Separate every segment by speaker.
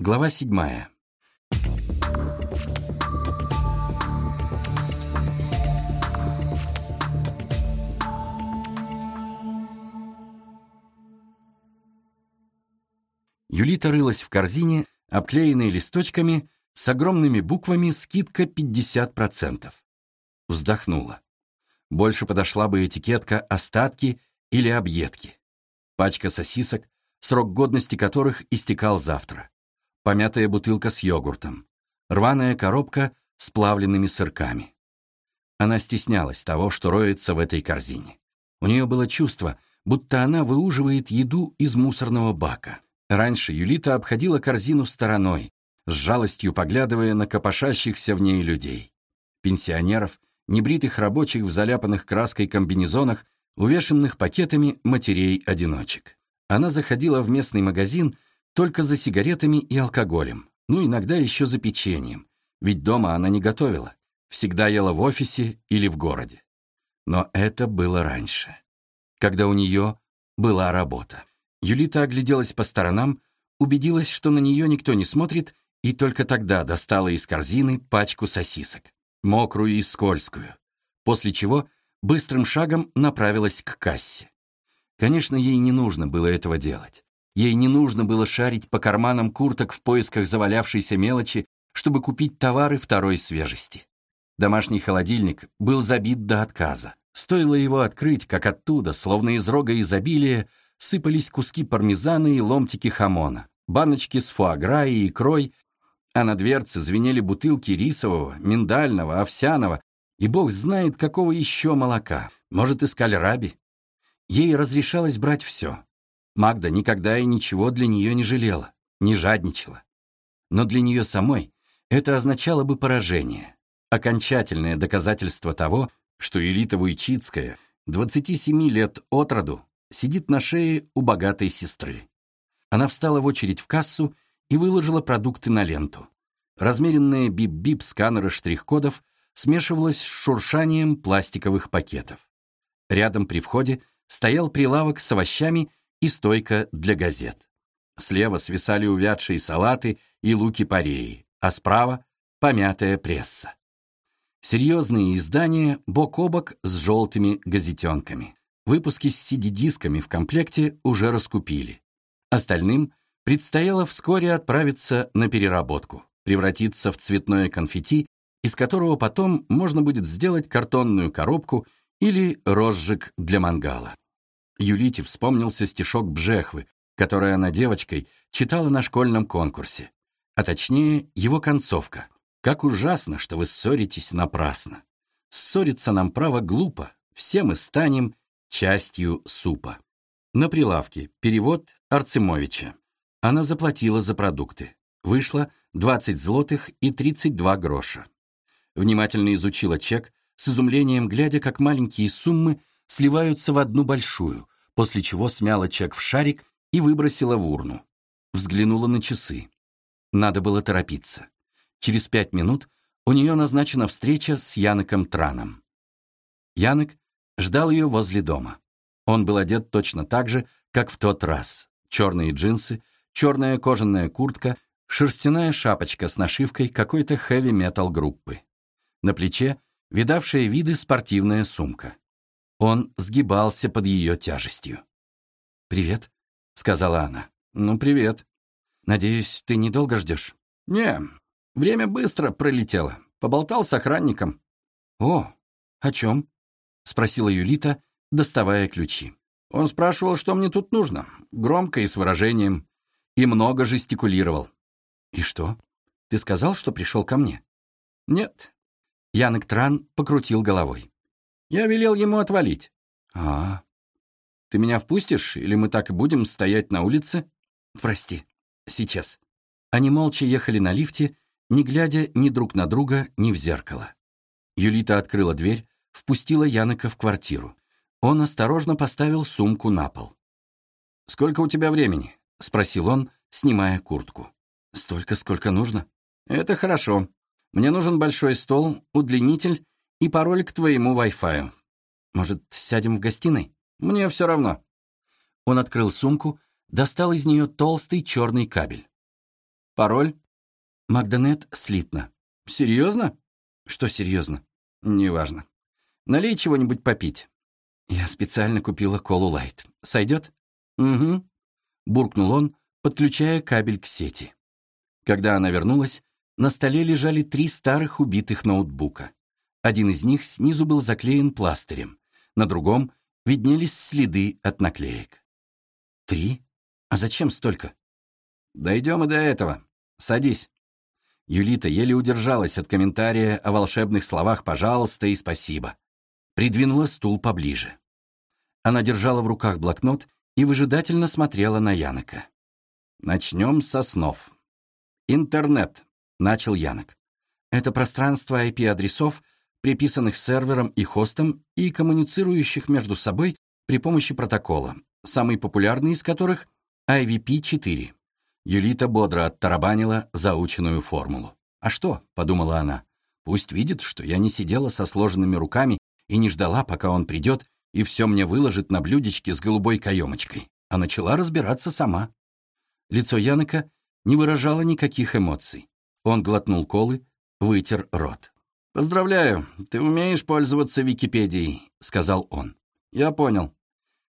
Speaker 1: Глава седьмая. Юлита рылась в корзине, обклеенной листочками, с огромными буквами «Скидка 50%». Вздохнула. Больше подошла бы этикетка «Остатки» или «Объедки». Пачка сосисок, срок годности которых истекал завтра. Помятая бутылка с йогуртом. Рваная коробка с плавленными сырками. Она стеснялась того, что роется в этой корзине. У нее было чувство, будто она выуживает еду из мусорного бака. Раньше Юлита обходила корзину стороной, с жалостью поглядывая на копошащихся в ней людей. Пенсионеров, небритых рабочих в заляпанных краской комбинезонах, увешанных пакетами матерей-одиночек. Она заходила в местный магазин только за сигаретами и алкоголем, ну иногда еще за печеньем, ведь дома она не готовила, всегда ела в офисе или в городе. Но это было раньше, когда у нее была работа. Юлита огляделась по сторонам, убедилась, что на нее никто не смотрит, и только тогда достала из корзины пачку сосисок, мокрую и скользкую, после чего быстрым шагом направилась к кассе. Конечно, ей не нужно было этого делать. Ей не нужно было шарить по карманам курток в поисках завалявшейся мелочи, чтобы купить товары второй свежести. Домашний холодильник был забит до отказа. Стоило его открыть, как оттуда, словно из рога изобилия, сыпались куски пармезана и ломтики хамона, баночки с фуагра и икрой, а на дверце звенели бутылки рисового, миндального, овсяного и бог знает какого еще молока, может, из кальраби. Ей разрешалось брать все. Магда никогда и ничего для нее не жалела, не жадничала. Но для нее самой это означало бы поражение, окончательное доказательство того, что Элита Вуйчицкая, 27 лет от роду, сидит на шее у богатой сестры. Она встала в очередь в кассу и выложила продукты на ленту. Размеренные бип-бип сканеры штрих-кодов смешивалось с шуршанием пластиковых пакетов. Рядом при входе стоял прилавок с овощами и стойка для газет. Слева свисали увядшие салаты и луки-пореи, а справа — помятая пресса. Серьезные издания бок о бок с желтыми газетенками. Выпуски с CD-дисками в комплекте уже раскупили. Остальным предстояло вскоре отправиться на переработку, превратиться в цветное конфетти, из которого потом можно будет сделать картонную коробку или розжиг для мангала. Юлите вспомнился стишок Бжехвы, который она девочкой читала на школьном конкурсе, а точнее его концовка. «Как ужасно, что вы ссоритесь напрасно. Ссориться нам право глупо, все мы станем частью супа. На прилавке перевод Арцемовича. Она заплатила за продукты. Вышло 20 злотых и 32 гроша. Внимательно изучила чек, с изумлением глядя, как маленькие суммы сливаются в одну большую, после чего смяла чек в шарик и выбросила в урну. Взглянула на часы. Надо было торопиться. Через пять минут у нее назначена встреча с Яноком Траном. Янок ждал ее возле дома. Он был одет точно так же, как в тот раз. Черные джинсы, черная кожаная куртка, шерстяная шапочка с нашивкой какой-то хэви-метал группы. На плече видавшая виды спортивная сумка. Он сгибался под ее тяжестью. «Привет», — сказала она. «Ну, привет. Надеюсь, ты недолго ждешь?» «Не, время быстро пролетело. Поболтал с охранником». «О, о чем?» — спросила Юлита, доставая ключи. Он спрашивал, что мне тут нужно, громко и с выражением, и много жестикулировал. «И что? Ты сказал, что пришел ко мне?» «Нет». Янек Тран покрутил головой. «Я велел ему отвалить». «А, ты меня впустишь, или мы так и будем стоять на улице?» «Прости, сейчас». Они молча ехали на лифте, не глядя ни друг на друга, ни в зеркало. Юлита открыла дверь, впустила Янека в квартиру. Он осторожно поставил сумку на пол. «Сколько у тебя времени?» — спросил он, снимая куртку. «Столько, сколько нужно». «Это хорошо. Мне нужен большой стол, удлинитель и пароль к твоему Wi-Fi. Может, сядем в гостиной? Мне все равно». Он открыл сумку, достал из нее толстый черный кабель. Пароль? Магданет слитно. Серьезно? Что серьезно? Неважно. Налей чего-нибудь попить. Я специально купила колу лайт. Сойдет? Угу. Буркнул он, подключая кабель к сети. Когда она вернулась, на столе лежали три старых убитых ноутбука. Один из них снизу был заклеен пластырем, на другом виднелись следы от наклеек. «Три? А зачем столько?» «Дойдем и до этого. Садись». Юлита еле удержалась от комментария о волшебных словах «пожалуйста» и «спасибо». Придвинула стул поближе. Она держала в руках блокнот и выжидательно смотрела на Янока. «Начнем со снов. Интернет», — начал Янок. «Это пространство IP-адресов, приписанных сервером и хостом и коммуницирующих между собой при помощи протокола, самый популярный из которых — IVP-4. Юлита бодро оттарабанила заученную формулу. «А что?» — подумала она. «Пусть видит, что я не сидела со сложенными руками и не ждала, пока он придет и все мне выложит на блюдечке с голубой каемочкой, а начала разбираться сама». Лицо Янока не выражало никаких эмоций. Он глотнул колы, вытер рот. «Поздравляю, ты умеешь пользоваться Википедией», — сказал он. «Я понял.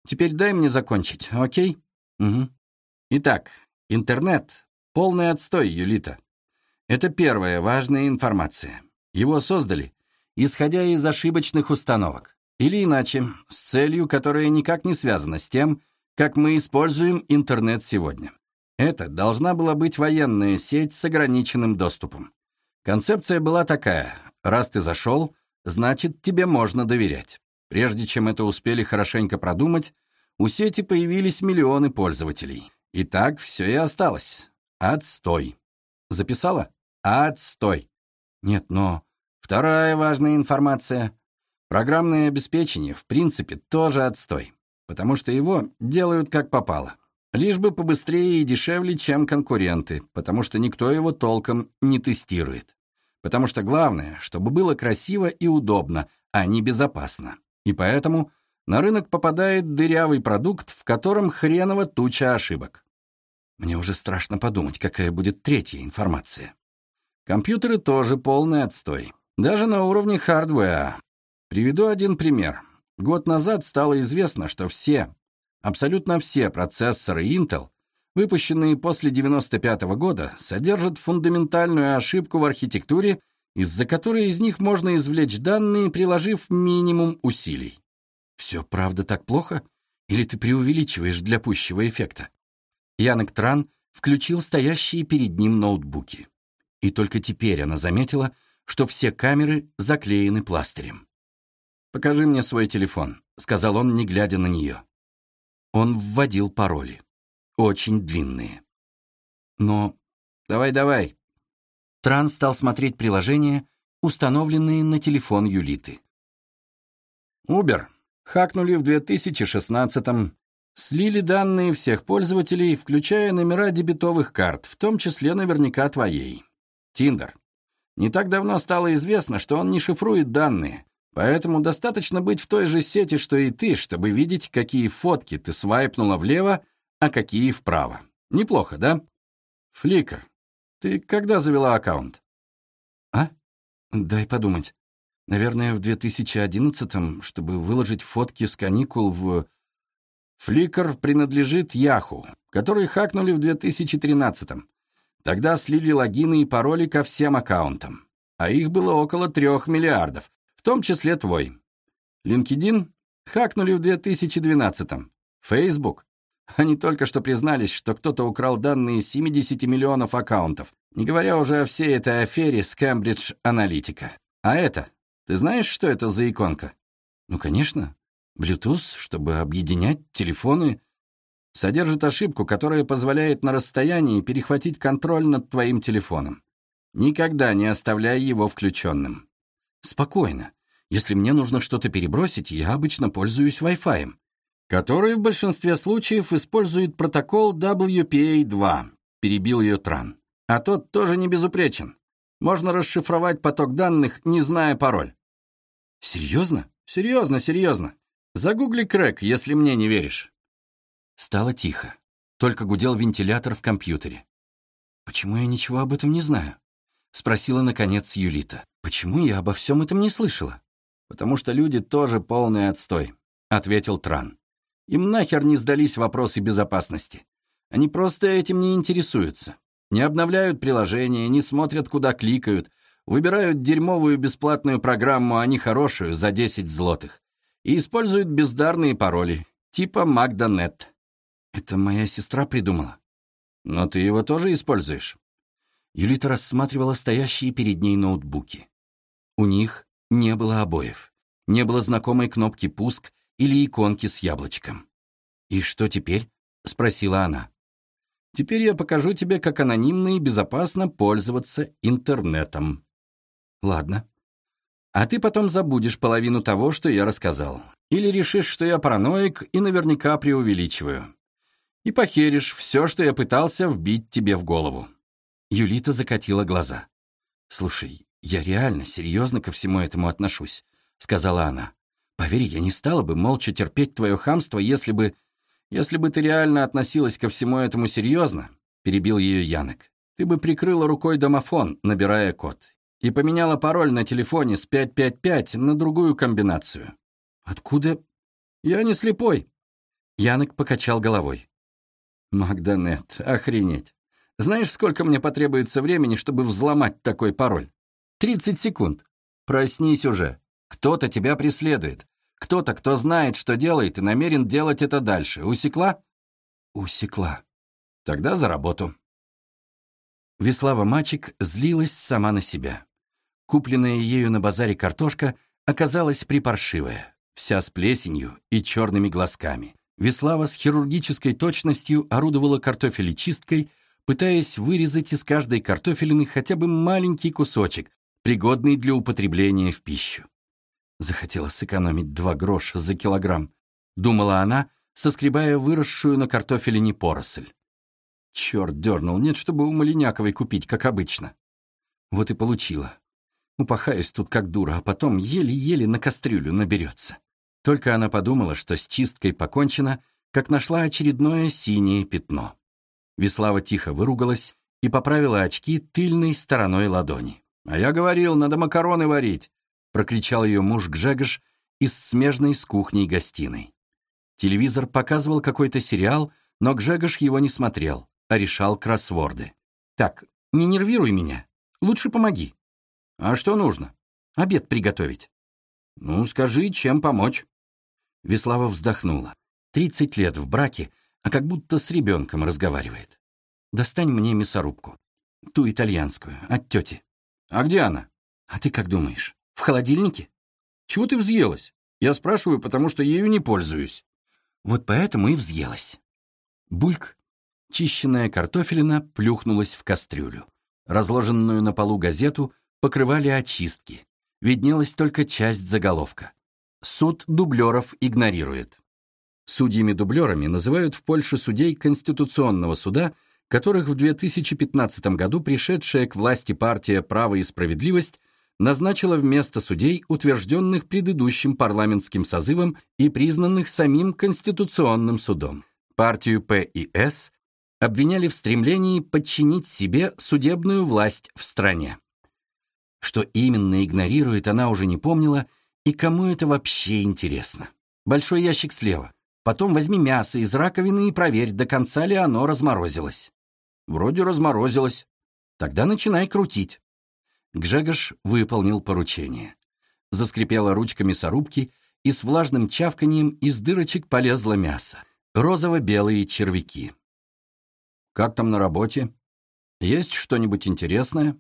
Speaker 1: Теперь дай мне закончить, окей?» «Угу». Итак, интернет — полный отстой, Юлита. Это первая важная информация. Его создали, исходя из ошибочных установок. Или иначе, с целью, которая никак не связана с тем, как мы используем интернет сегодня. Это должна была быть военная сеть с ограниченным доступом. Концепция была такая Раз ты зашел, значит, тебе можно доверять. Прежде чем это успели хорошенько продумать, у сети появились миллионы пользователей. И так все и осталось. Отстой. Записала? Отстой. Нет, но... Вторая важная информация. Программное обеспечение, в принципе, тоже отстой. Потому что его делают как попало. Лишь бы побыстрее и дешевле, чем конкуренты, потому что никто его толком не тестирует. Потому что главное, чтобы было красиво и удобно, а не безопасно. И поэтому на рынок попадает дырявый продукт, в котором хреново туча ошибок. Мне уже страшно подумать, какая будет третья информация. Компьютеры тоже полный отстой. Даже на уровне хардвера. Приведу один пример. Год назад стало известно, что все, абсолютно все процессоры Intel выпущенные после 95 -го года, содержат фундаментальную ошибку в архитектуре, из-за которой из них можно извлечь данные, приложив минимум усилий. Все правда так плохо? Или ты преувеличиваешь для пущего эффекта? Янек Тран включил стоящие перед ним ноутбуки. И только теперь она заметила, что все камеры заклеены пластырем. «Покажи мне свой телефон», — сказал он, не глядя на нее. Он вводил пароли очень длинные. Но давай-давай. Тран стал смотреть приложения, установленные на телефон Юлиты. Uber хакнули в 2016-м, слили данные всех пользователей, включая номера дебетовых карт, в том числе наверняка твоей. Тиндер. Не так давно стало известно, что он не шифрует данные, поэтому достаточно быть в той же сети, что и ты, чтобы видеть, какие фотки ты свайпнула влево, а какие вправо. Неплохо, да? Фликр, ты когда завела аккаунт? А? Дай подумать. Наверное, в 2011-м, чтобы выложить фотки с каникул в... Фликр принадлежит Яху, который хакнули в 2013-м. Тогда слили логины и пароли ко всем аккаунтам. А их было около трех миллиардов, в том числе твой. LinkedIn хакнули в 2012-м. Facebook они только что признались, что кто-то украл данные 70 миллионов аккаунтов, не говоря уже о всей этой афере с Cambridge Analytica. А это? Ты знаешь, что это за иконка? Ну, конечно. Bluetooth, чтобы объединять телефоны, содержит ошибку, которая позволяет на расстоянии перехватить контроль над твоим телефоном. Никогда не оставляй его включенным. Спокойно. Если мне нужно что-то перебросить, я обычно пользуюсь Wi-Fi который в большинстве случаев использует протокол WPA2, перебил ее Тран. А тот тоже не безупречен. Можно расшифровать поток данных, не зная пароль. Серьезно? Серьезно, серьезно. Загугли крэк, если мне не веришь. Стало тихо. Только гудел вентилятор в компьютере. «Почему я ничего об этом не знаю?» — спросила, наконец, Юлита. «Почему я обо всем этом не слышала?» «Потому что люди тоже полный отстой», — ответил Тран. «Им нахер не сдались вопросы безопасности. Они просто этим не интересуются. Не обновляют приложения, не смотрят, куда кликают, выбирают дерьмовую бесплатную программу, а не хорошую, за 10 злотых. И используют бездарные пароли, типа Magda.net. Это моя сестра придумала. Но ты его тоже используешь? Юлита рассматривала стоящие перед ней ноутбуки. У них не было обоев, не было знакомой кнопки «Пуск» или иконки с яблочком. «И что теперь?» — спросила она. «Теперь я покажу тебе, как анонимно и безопасно пользоваться интернетом». «Ладно. А ты потом забудешь половину того, что я рассказал. Или решишь, что я параноик и наверняка преувеличиваю. И похеришь все, что я пытался вбить тебе в голову». Юлита закатила глаза. «Слушай, я реально серьезно ко всему этому отношусь», — сказала она. «Поверь, я не стала бы молча терпеть твое хамство, если бы... Если бы ты реально относилась ко всему этому серьезно», — перебил ее Янок, «ты бы прикрыла рукой домофон, набирая код, и поменяла пароль на телефоне с 555 на другую комбинацию». «Откуда?» «Я не слепой». Янок покачал головой. «Магданет, охренеть. Знаешь, сколько мне потребуется времени, чтобы взломать такой пароль? Тридцать секунд. Проснись уже. Кто-то тебя преследует. Кто-то, кто знает, что делает, и намерен делать это дальше. Усекла? Усекла. Тогда за работу. Веслава Мачик злилась сама на себя. Купленная ею на базаре картошка оказалась припаршивая, вся с плесенью и черными глазками. Веслава с хирургической точностью орудовала картофелечисткой, пытаясь вырезать из каждой картофелины хотя бы маленький кусочек, пригодный для употребления в пищу. Захотела сэкономить два гроша за килограмм, думала она, соскребая выросшую на картофелине поросль. Черт дернул, нет, чтобы у Малиняковой купить, как обычно. Вот и получила. Упахаюсь тут как дура, а потом еле-еле на кастрюлю наберется. Только она подумала, что с чисткой покончено, как нашла очередное синее пятно. Веслава тихо выругалась и поправила очки тыльной стороной ладони. «А я говорил, надо макароны варить!» — прокричал ее муж Гжегош из смежной с кухней гостиной. Телевизор показывал какой-то сериал, но Гжегош его не смотрел, а решал кроссворды. «Так, не нервируй меня. Лучше помоги». «А что нужно?» «Обед приготовить». «Ну, скажи, чем помочь?» Веслава вздохнула. «Тридцать лет в браке, а как будто с ребенком разговаривает. Достань мне мясорубку. Ту итальянскую, от тети. А где она? А ты как думаешь? В холодильнике? Чего ты взъелась? Я спрашиваю, потому что ею не пользуюсь. Вот поэтому и взъелась. Бульк. Чищенная картофелина плюхнулась в кастрюлю. Разложенную на полу газету покрывали очистки. Виднелась только часть заголовка. Суд дублеров игнорирует. Судьями-дублерами называют в Польше судей Конституционного суда, которых в 2015 году пришедшая к власти партия «Право и справедливость» назначила вместо судей, утвержденных предыдущим парламентским созывом и признанных самим Конституционным судом. Партию П и С обвиняли в стремлении подчинить себе судебную власть в стране. Что именно игнорирует, она уже не помнила, и кому это вообще интересно. Большой ящик слева. Потом возьми мясо из раковины и проверь, до конца ли оно разморозилось. Вроде разморозилось. Тогда начинай крутить. Гжегош выполнил поручение. Заскрипела ручка мясорубки, и с влажным чавканием из дырочек полезло мясо. Розово-белые червяки. «Как там на работе? Есть что-нибудь интересное?»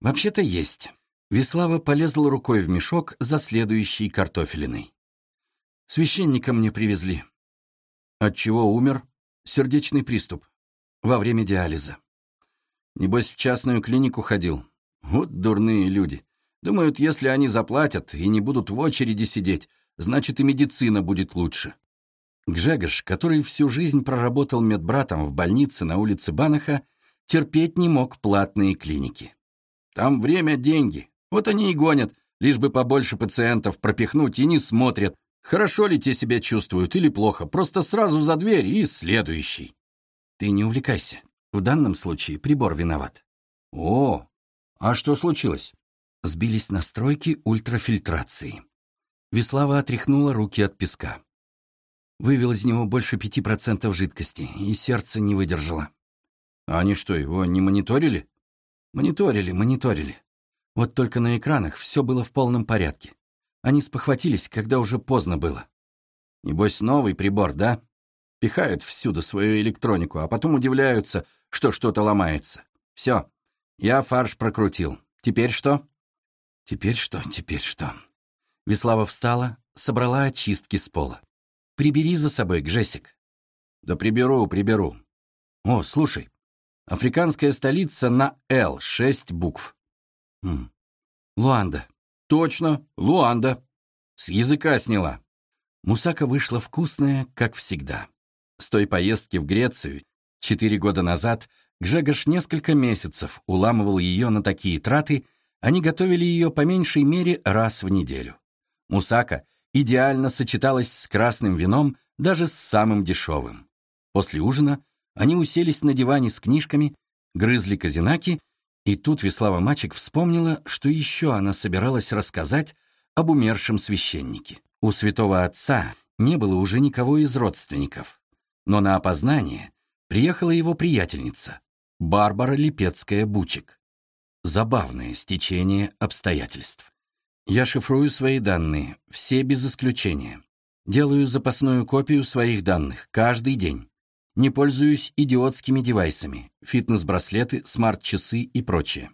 Speaker 1: «Вообще-то есть». Веслава полезла рукой в мешок за следующей картофелиной. Священника мне привезли. От чего умер? Сердечный приступ. Во время диализа. Небось, в частную клинику ходил. Вот дурные люди. Думают, если они заплатят и не будут в очереди сидеть, значит и медицина будет лучше. Гжегош, который всю жизнь проработал медбратом в больнице на улице Банаха, терпеть не мог платные клиники. Там время — деньги. Вот они и гонят, лишь бы побольше пациентов пропихнуть, и не смотрят, Хорошо ли те себя чувствуют или плохо, просто сразу за дверь и следующий. Ты не увлекайся. В данном случае прибор виноват.
Speaker 2: О, а что случилось?
Speaker 1: Сбились настройки ультрафильтрации. Веслава отряхнула руки от песка. Вывел из него больше пяти процентов жидкости, и сердце не выдержало.
Speaker 2: Они что, его не мониторили?
Speaker 1: Мониторили, мониторили. Вот только на экранах все было в полном порядке. Они спохватились, когда уже поздно было.
Speaker 2: Небось, новый прибор, да? Пихают всюду свою электронику, а потом удивляются, что что-то ломается. Все, я фарш прокрутил. Теперь что?
Speaker 1: Теперь что, теперь что? Веслава встала, собрала очистки с пола. «Прибери за собой, Гжесик».
Speaker 2: «Да приберу, приберу».
Speaker 1: «О, слушай, африканская столица на «Л», шесть букв».
Speaker 2: Хм. «Луанда». «Точно, Луанда». С языка сняла.
Speaker 1: Мусака вышла вкусная, как всегда. С той поездки в Грецию четыре года назад Гжегош несколько месяцев уламывал ее на такие траты, они готовили ее по меньшей мере раз в неделю. Мусака идеально сочеталась с красным вином, даже с самым дешевым. После ужина они уселись на диване с книжками, грызли казинаки, и тут Веслава Мачек вспомнила, что еще она собиралась рассказать об умершем священнике. У святого отца не было уже никого из родственников, но на опознание приехала его приятельница, Барбара Липецкая-Бучик. Забавное стечение обстоятельств. Я шифрую свои данные, все без исключения. Делаю запасную копию своих данных каждый день. Не пользуюсь идиотскими девайсами, фитнес-браслеты, смарт-часы и прочее.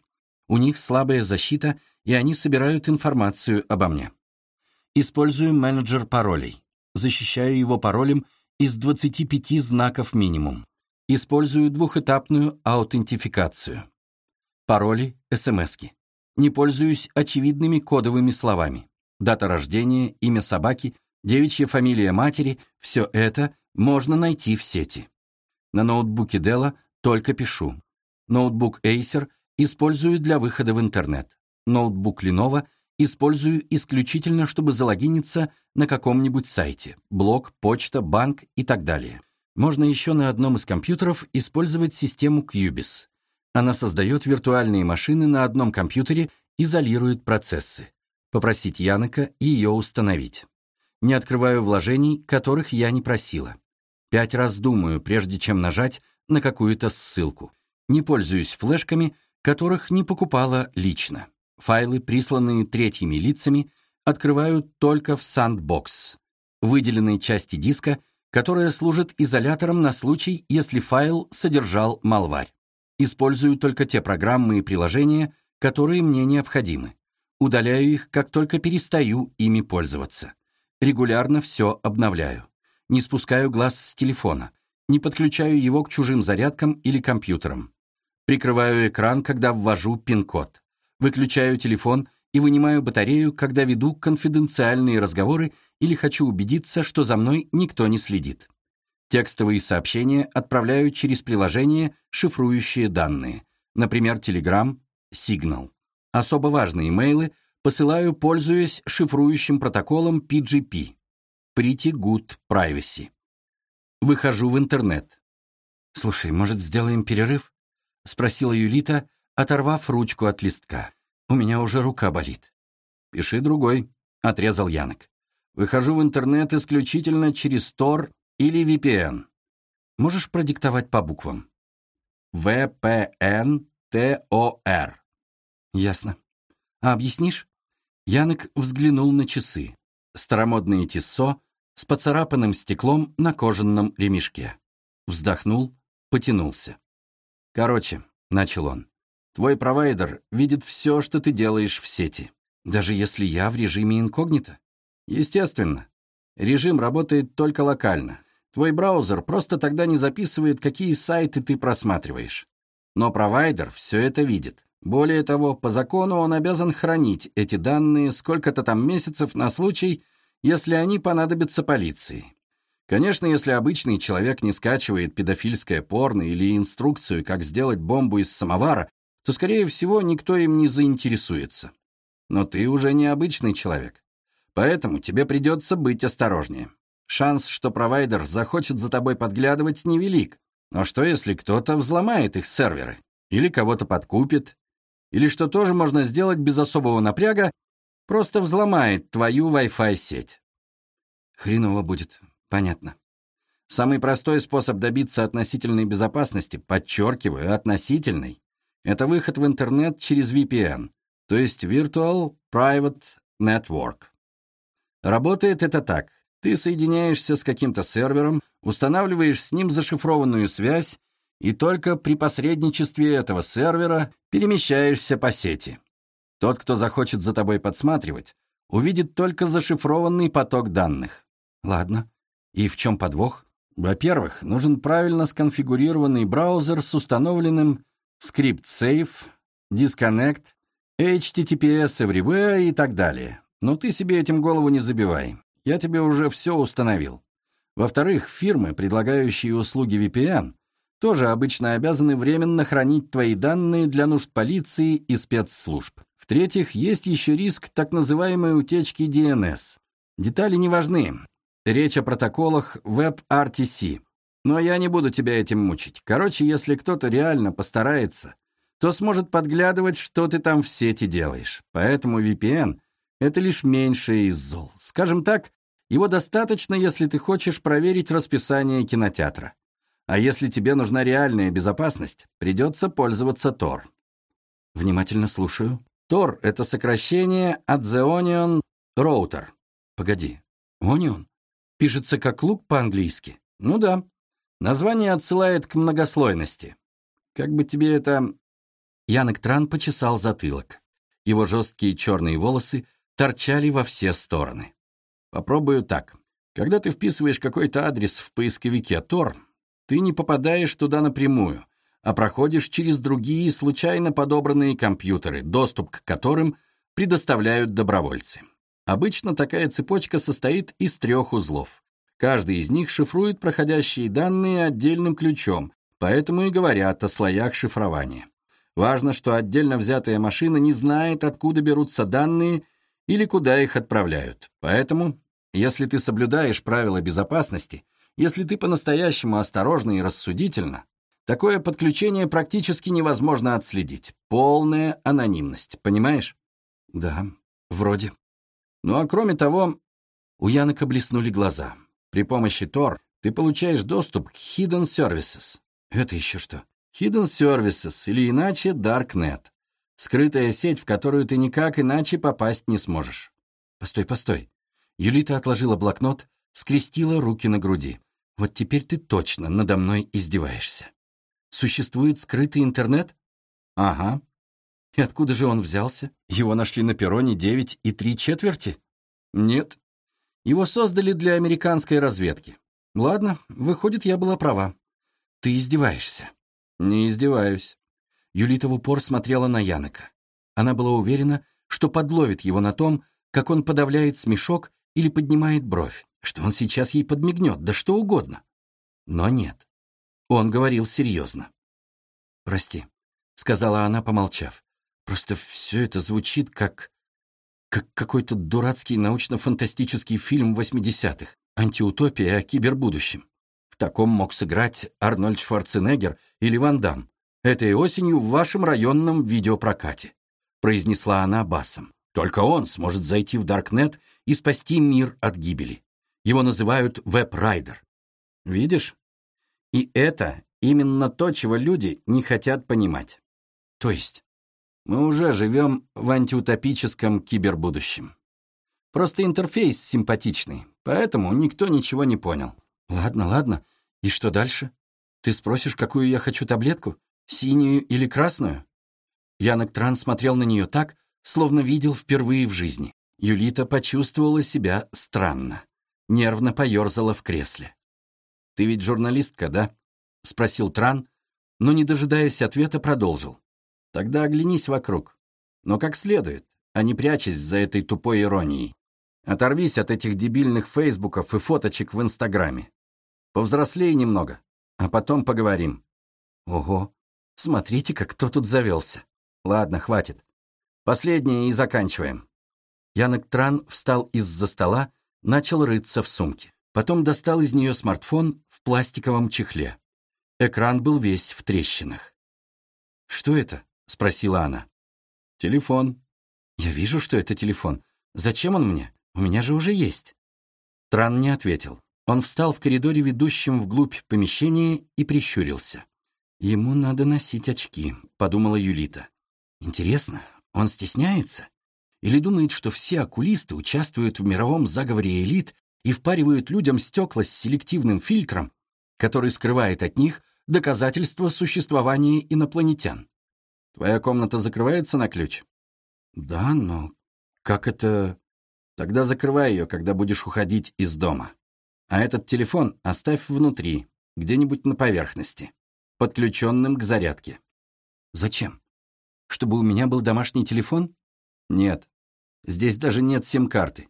Speaker 1: У них слабая защита, и они собирают информацию обо мне. Использую менеджер паролей. Защищаю его паролем из 25 знаков минимум. Использую двухэтапную аутентификацию. Пароли, смски. Не пользуюсь очевидными кодовыми словами. Дата рождения, имя собаки, девичья фамилия матери – все это можно найти в сети. На ноутбуке Dell только пишу. Ноутбук Acer использую для выхода в интернет. Ноутбук Lenovo использую исключительно, чтобы залогиниться на каком-нибудь сайте. Блог, почта, банк и так далее. Можно еще на одном из компьютеров использовать систему Cubis. Она создает виртуальные машины на одном компьютере, изолирует процессы. Попросить Янока ее установить. Не открываю вложений, которых я не просила. Пять раз думаю, прежде чем нажать на какую-то ссылку. Не пользуюсь флешками, которых не покупала лично. Файлы, присланные третьими лицами, открываю только в Sandbox, выделенной части диска, которая служит изолятором на случай, если файл содержал малварь. Использую только те программы и приложения, которые мне необходимы. Удаляю их, как только перестаю ими пользоваться. Регулярно все обновляю. Не спускаю глаз с телефона. Не подключаю его к чужим зарядкам или компьютерам. Прикрываю экран, когда ввожу пин-код. Выключаю телефон и вынимаю батарею, когда веду конфиденциальные разговоры или хочу убедиться, что за мной никто не следит. Текстовые сообщения отправляю через приложение, шифрующие данные, например, Telegram, Signal. Особо важные имейлы посылаю, пользуясь шифрующим протоколом PGP – Pretty Good Privacy. Выхожу в интернет. «Слушай, может, сделаем перерыв?» — спросила Юлита, оторвав ручку от листка. «У меня уже рука болит».
Speaker 2: «Пиши другой», — отрезал Янок. «Выхожу в интернет исключительно через Tor или VPN?
Speaker 1: Можешь продиктовать по буквам?
Speaker 2: VPN TOR.
Speaker 1: Ясно. А объяснишь? Янок взглянул на часы. Старомодные тиссо с поцарапанным стеклом на кожаном ремешке. Вздохнул, потянулся.
Speaker 2: «Короче», — начал он, — «твой провайдер видит все, что ты делаешь в сети.
Speaker 1: Даже если я в режиме инкогнито?»
Speaker 2: «Естественно. Режим работает только локально. Твой браузер просто тогда не записывает, какие сайты ты просматриваешь. Но провайдер все это видит. Более того, по закону он обязан хранить эти данные сколько-то там месяцев на случай, если они понадобятся полиции. Конечно, если обычный человек не скачивает педофильское порно или инструкцию, как сделать бомбу из самовара, то, скорее всего, никто им не заинтересуется. Но ты уже не обычный человек. Поэтому тебе придется быть осторожнее. Шанс, что провайдер захочет за тобой подглядывать, невелик. Но что, если кто-то взломает их серверы? Или кого-то подкупит? Или что тоже можно сделать без особого напряга, просто взломает твою Wi-Fi сеть? Хреново будет, понятно. Самый простой способ добиться относительной безопасности, подчеркиваю, относительной, это выход в интернет через VPN, то есть Virtual Private Network. Работает это так. Ты соединяешься с каким-то сервером, устанавливаешь с ним зашифрованную связь и только при посредничестве этого сервера перемещаешься по сети. Тот, кто захочет за тобой подсматривать, увидит только зашифрованный поток данных. Ладно. И в чем подвох? Во-первых, нужен правильно сконфигурированный браузер с установленным Script Safe, Disconnect, HTTPS Everywhere и так далее. Но ты себе этим голову не забивай. Я тебе уже все установил. Во-вторых, фирмы, предлагающие услуги VPN, тоже обычно обязаны временно хранить твои данные для нужд полиции и спецслужб. В-третьих, есть еще риск так называемой утечки DNS. Детали не важны. Речь о протоколах WebRTC. Но я не буду тебя этим мучить. Короче, если кто-то реально постарается, то сможет подглядывать, что ты там в сети делаешь. Поэтому VPN — это лишь меньшее из зол. Скажем так, его достаточно, если ты хочешь проверить расписание кинотеатра. А если тебе нужна реальная безопасность, придется пользоваться Tor. Внимательно слушаю. Tor — это сокращение от The Onion Router. Погоди, Onion? Пишется как лук по-английски? Ну да. Название отсылает к многослойности. Как бы тебе это... Янок Тран почесал затылок. Его жесткие черные волосы торчали во все стороны. Попробую так. Когда ты вписываешь какой-то адрес в поисковике Tor, ты не попадаешь туда напрямую, а проходишь через другие случайно подобранные компьютеры, доступ к которым предоставляют добровольцы. Обычно такая цепочка состоит из трех узлов. Каждый из них шифрует проходящие данные отдельным ключом, поэтому и говорят о слоях шифрования. Важно, что отдельно взятая машина не знает, откуда берутся данные или куда их отправляют. Поэтому, если ты соблюдаешь правила безопасности, если ты по-настоящему осторожна и рассудительна, такое подключение практически невозможно отследить. Полная анонимность, понимаешь? Да, вроде. Ну а кроме того, у Янока блеснули глаза. При помощи Tor ты получаешь доступ к Hidden Services. Это еще что? Hidden Services, или иначе Darknet. Скрытая сеть, в которую ты никак иначе попасть не сможешь. Постой, постой. Юлита отложила блокнот, скрестила руки на груди. Вот теперь ты точно надо мной издеваешься. Существует скрытый интернет? Ага, и откуда же он взялся? Его нашли на перроне 9 и 3 четверти? Нет. Его создали для американской разведки. Ладно, выходит, я была права. Ты издеваешься. Не издеваюсь. Юлита в упор смотрела на Янока. Она была уверена, что подловит его на том, как он подавляет смешок или поднимает бровь, что он сейчас ей подмигнет, да что угодно. Но нет. Он говорил серьезно. «Прости», — сказала она, помолчав. Просто все это звучит как... как какой-то дурацкий научно-фантастический фильм 80-х. Антиутопия о кибербудущем. В таком мог сыграть Арнольд Шварценеггер или Ван Дам. Этой осенью в вашем районном видеопрокате», — произнесла она басом. «Только он сможет зайти в Даркнет и спасти мир от гибели. Его называют веб-райдер. Видишь? И это именно то, чего люди не хотят понимать. То есть мы уже живем в антиутопическом кибербудущем. Просто интерфейс симпатичный, поэтому никто ничего не понял. Ладно, ладно. И что дальше? Ты спросишь, какую я хочу таблетку? Синюю или красную? Янок Тран смотрел на нее так, словно видел впервые в жизни. Юлита почувствовала себя странно. Нервно поерзала в кресле. «Ты ведь журналистка, да?» — спросил Тран, но, не дожидаясь ответа, продолжил. Тогда оглянись вокруг. Но как следует, а не прячась за этой тупой иронией. Оторвись от этих дебильных фейсбуков и фоточек в Инстаграме. Повзрослей немного, а потом поговорим. Ого, смотрите, как кто тут завелся. Ладно, хватит. Последнее и заканчиваем. Янок Тран встал из-за стола, начал рыться в сумке. Потом достал из нее смартфон в пластиковом чехле.
Speaker 1: Экран был весь в трещинах. «Что это?» — спросила она.
Speaker 2: «Телефон».
Speaker 1: «Я вижу, что это телефон. Зачем он мне? У меня же уже есть». Тран не ответил. Он встал в коридоре, ведущем вглубь помещения, и прищурился. «Ему надо носить очки», — подумала Юлита. «Интересно, он стесняется? Или думает, что все окулисты участвуют в мировом заговоре элит и впаривают людям стекла с селективным фильтром, который скрывает от них доказательства существования инопланетян.
Speaker 2: Твоя комната закрывается на ключ?
Speaker 1: Да, но как это...
Speaker 2: Тогда закрывай ее, когда будешь уходить из дома. А этот телефон оставь внутри, где-нибудь на поверхности, подключенным к зарядке.
Speaker 1: Зачем? Чтобы у меня был домашний телефон?
Speaker 2: Нет. Здесь даже нет сим-карты.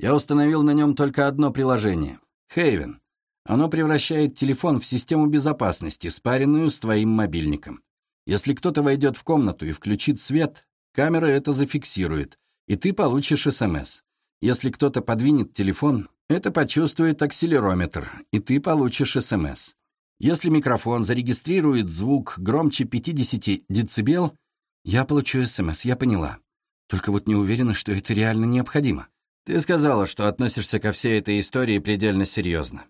Speaker 2: Я установил на нем только одно приложение — Хейвен. Оно превращает телефон в систему безопасности, спаренную с твоим мобильником. Если кто-то войдет в комнату и включит свет, камера это зафиксирует, и ты получишь СМС. Если кто-то подвинет телефон, это почувствует акселерометр, и ты получишь СМС. Если микрофон зарегистрирует звук громче 50 дБ,
Speaker 1: я получу СМС, я поняла. Только вот не уверена, что это реально необходимо.
Speaker 2: Ты сказала, что относишься ко всей этой истории предельно серьезно.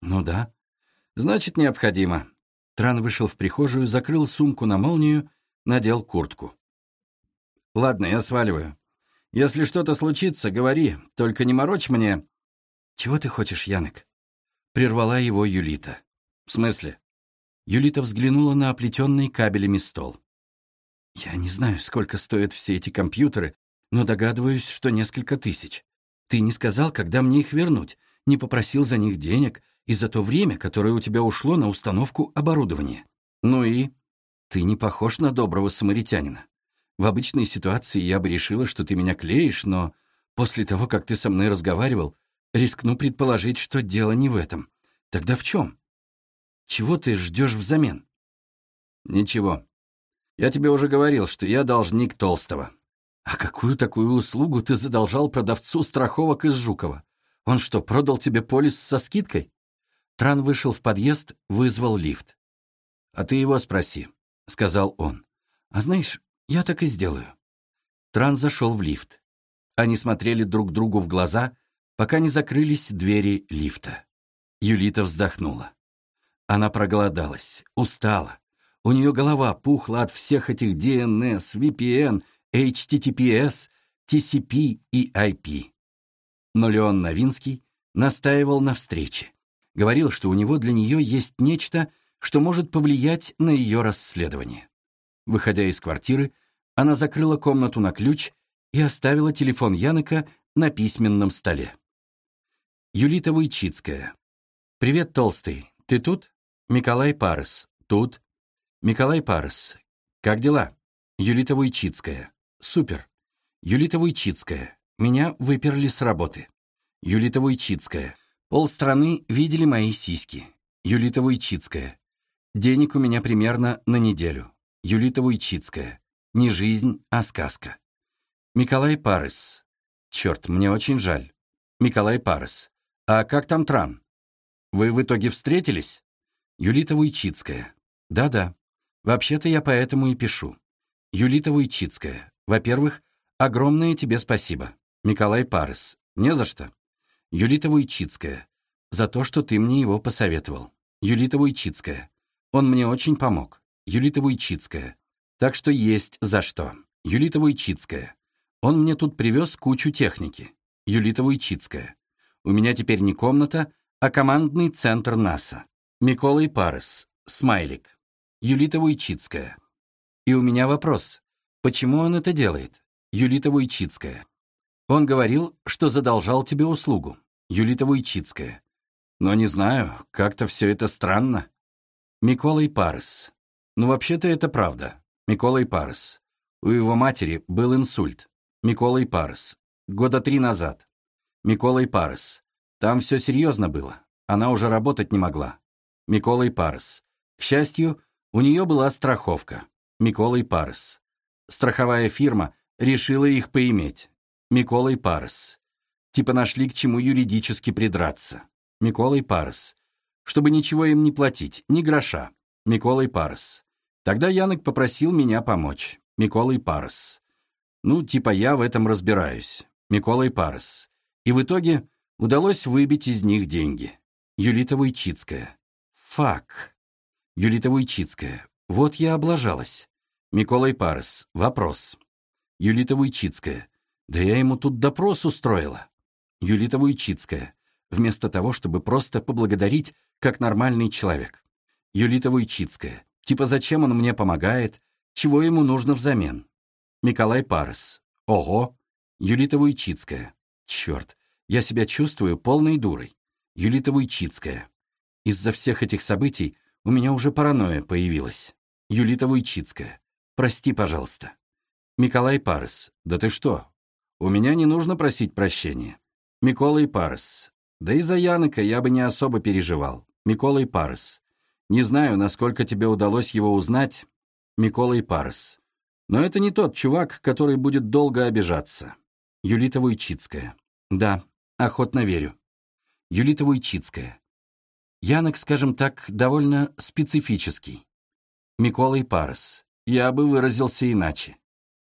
Speaker 1: Ну да.
Speaker 2: Значит, необходимо.
Speaker 1: Тран вышел в прихожую, закрыл сумку на молнию, надел куртку.
Speaker 2: Ладно, я сваливаю. Если что-то случится, говори, только не морочь мне.
Speaker 1: Чего ты хочешь, Янек? Прервала его Юлита.
Speaker 2: В смысле?
Speaker 1: Юлита взглянула на оплетенный кабелями стол. Я не знаю, сколько стоят все эти компьютеры, но догадываюсь, что несколько тысяч. Ты не сказал, когда мне их вернуть, не попросил за них денег и за то время, которое у тебя ушло на установку оборудования.
Speaker 2: Ну и?
Speaker 1: Ты не похож на доброго самаритянина. В обычной ситуации я бы решила, что ты меня клеишь, но после того, как ты со мной разговаривал, рискну предположить, что дело не в этом. Тогда в чем? Чего ты ждешь взамен?
Speaker 2: Ничего. Я тебе уже говорил, что я должник Толстого.
Speaker 1: А какую такую услугу ты задолжал продавцу страховок из Жукова? Он что, продал тебе полис со скидкой? Тран вышел в подъезд, вызвал лифт.
Speaker 2: «А ты его спроси», — сказал он.
Speaker 1: «А знаешь, я так и сделаю». Тран зашел в лифт. Они смотрели друг другу в глаза, пока не закрылись двери лифта. Юлита вздохнула. Она проголодалась, устала. У нее голова пухла от всех этих DNS, VPN, HTTPS, TCP и IP. Но Леон Новинский настаивал на встрече. Говорил, что у него для нее есть нечто, что может повлиять на ее расследование. Выходя из квартиры, она закрыла комнату на ключ и оставила телефон Янека на письменном столе. Юлита Войчицкая. «Привет, Толстый. Ты тут?» «Миколай Парес. Тут?» «Миколай Парес. Как дела?» «Юлита Войчицкая. Супер. Юлита Войчицкая. Меня выперли с работы. Юлита Войчицкая. Полстраны видели мои сиськи. Юлита Войчицкая. Денег у меня примерно на неделю. Юлита Войчицкая. Не жизнь, а сказка. Миколай Парес. Черт, мне очень жаль. Миколай Парес. А как там Тран? Вы в итоге встретились? Юлита Войчицкая. Да-да. Вообще-то я поэтому и пишу. Юлита Войчицкая. Во-первых, огромное тебе спасибо. Миколай Парес. Не за что. Юлита Войчицкая. За то, что ты мне его посоветовал. Юлита Войчицкая. Он мне очень помог. Юлита Войчицкая. Так что есть за что. Юлита Войчицкая. Он мне тут привез кучу техники. Юлита Войчицкая. У меня теперь не комната, а командный центр НАСА. Миколай Парес. Смайлик. Юлита Войчицкая. И у меня вопрос. Почему он это делает? Юлита Войчицкая. Он говорил, что задолжал тебе услугу. Юлита Войчицкая. Но не знаю, как-то все это странно. Миколай Парес. Ну, вообще-то это правда. Миколай Парес. У его матери был инсульт. Миколай Парес. Года три назад. Миколай Парес. Там все серьезно было. Она уже работать не могла. Миколай Парес. К счастью, у нее была страховка. Миколай Парес. Страховая фирма решила их поиметь. Миколай Парес. Типа нашли к чему юридически придраться. Миколай Парес. Чтобы ничего им не платить, ни гроша. Миколай Парс. Тогда Янок попросил меня помочь. Миколай Парс. Ну, типа я в этом разбираюсь. Миколай Парс. И в итоге удалось выбить из них деньги. Юлита Вуйчицкая. Фак. Юлита Вуйчицкая. Вот я облажалась. Миколай Парс. Вопрос. Юлита Вуйчицкая. Да я ему тут допрос устроила. Юлита Вуйчицкая. Вместо того, чтобы просто поблагодарить, как нормальный человек. Юлита Вуйчицкая. Типа зачем он мне помогает? Чего ему нужно взамен? Миколай Парс. Ого. Юлита Вуйчицкая. Черт, я себя чувствую полной дурой. Юлита Вуйчицкая. Из-за всех этих событий у меня уже паранойя появилась. Юлита Вуйчицкая. Прости, пожалуйста. Миколай Парс. Да ты что? У меня не нужно просить прощения. Миколай Парс. Да и за Янока я бы не особо переживал. Миколай Парс. Не знаю, насколько тебе удалось его узнать. Миколай Парс. Но это не тот чувак, который будет долго обижаться. Юлита Вуйчицкая. Да, охотно верю. Юлита Вуйчицкая. Янок, скажем так, довольно специфический. Миколай Парс. Я бы выразился иначе.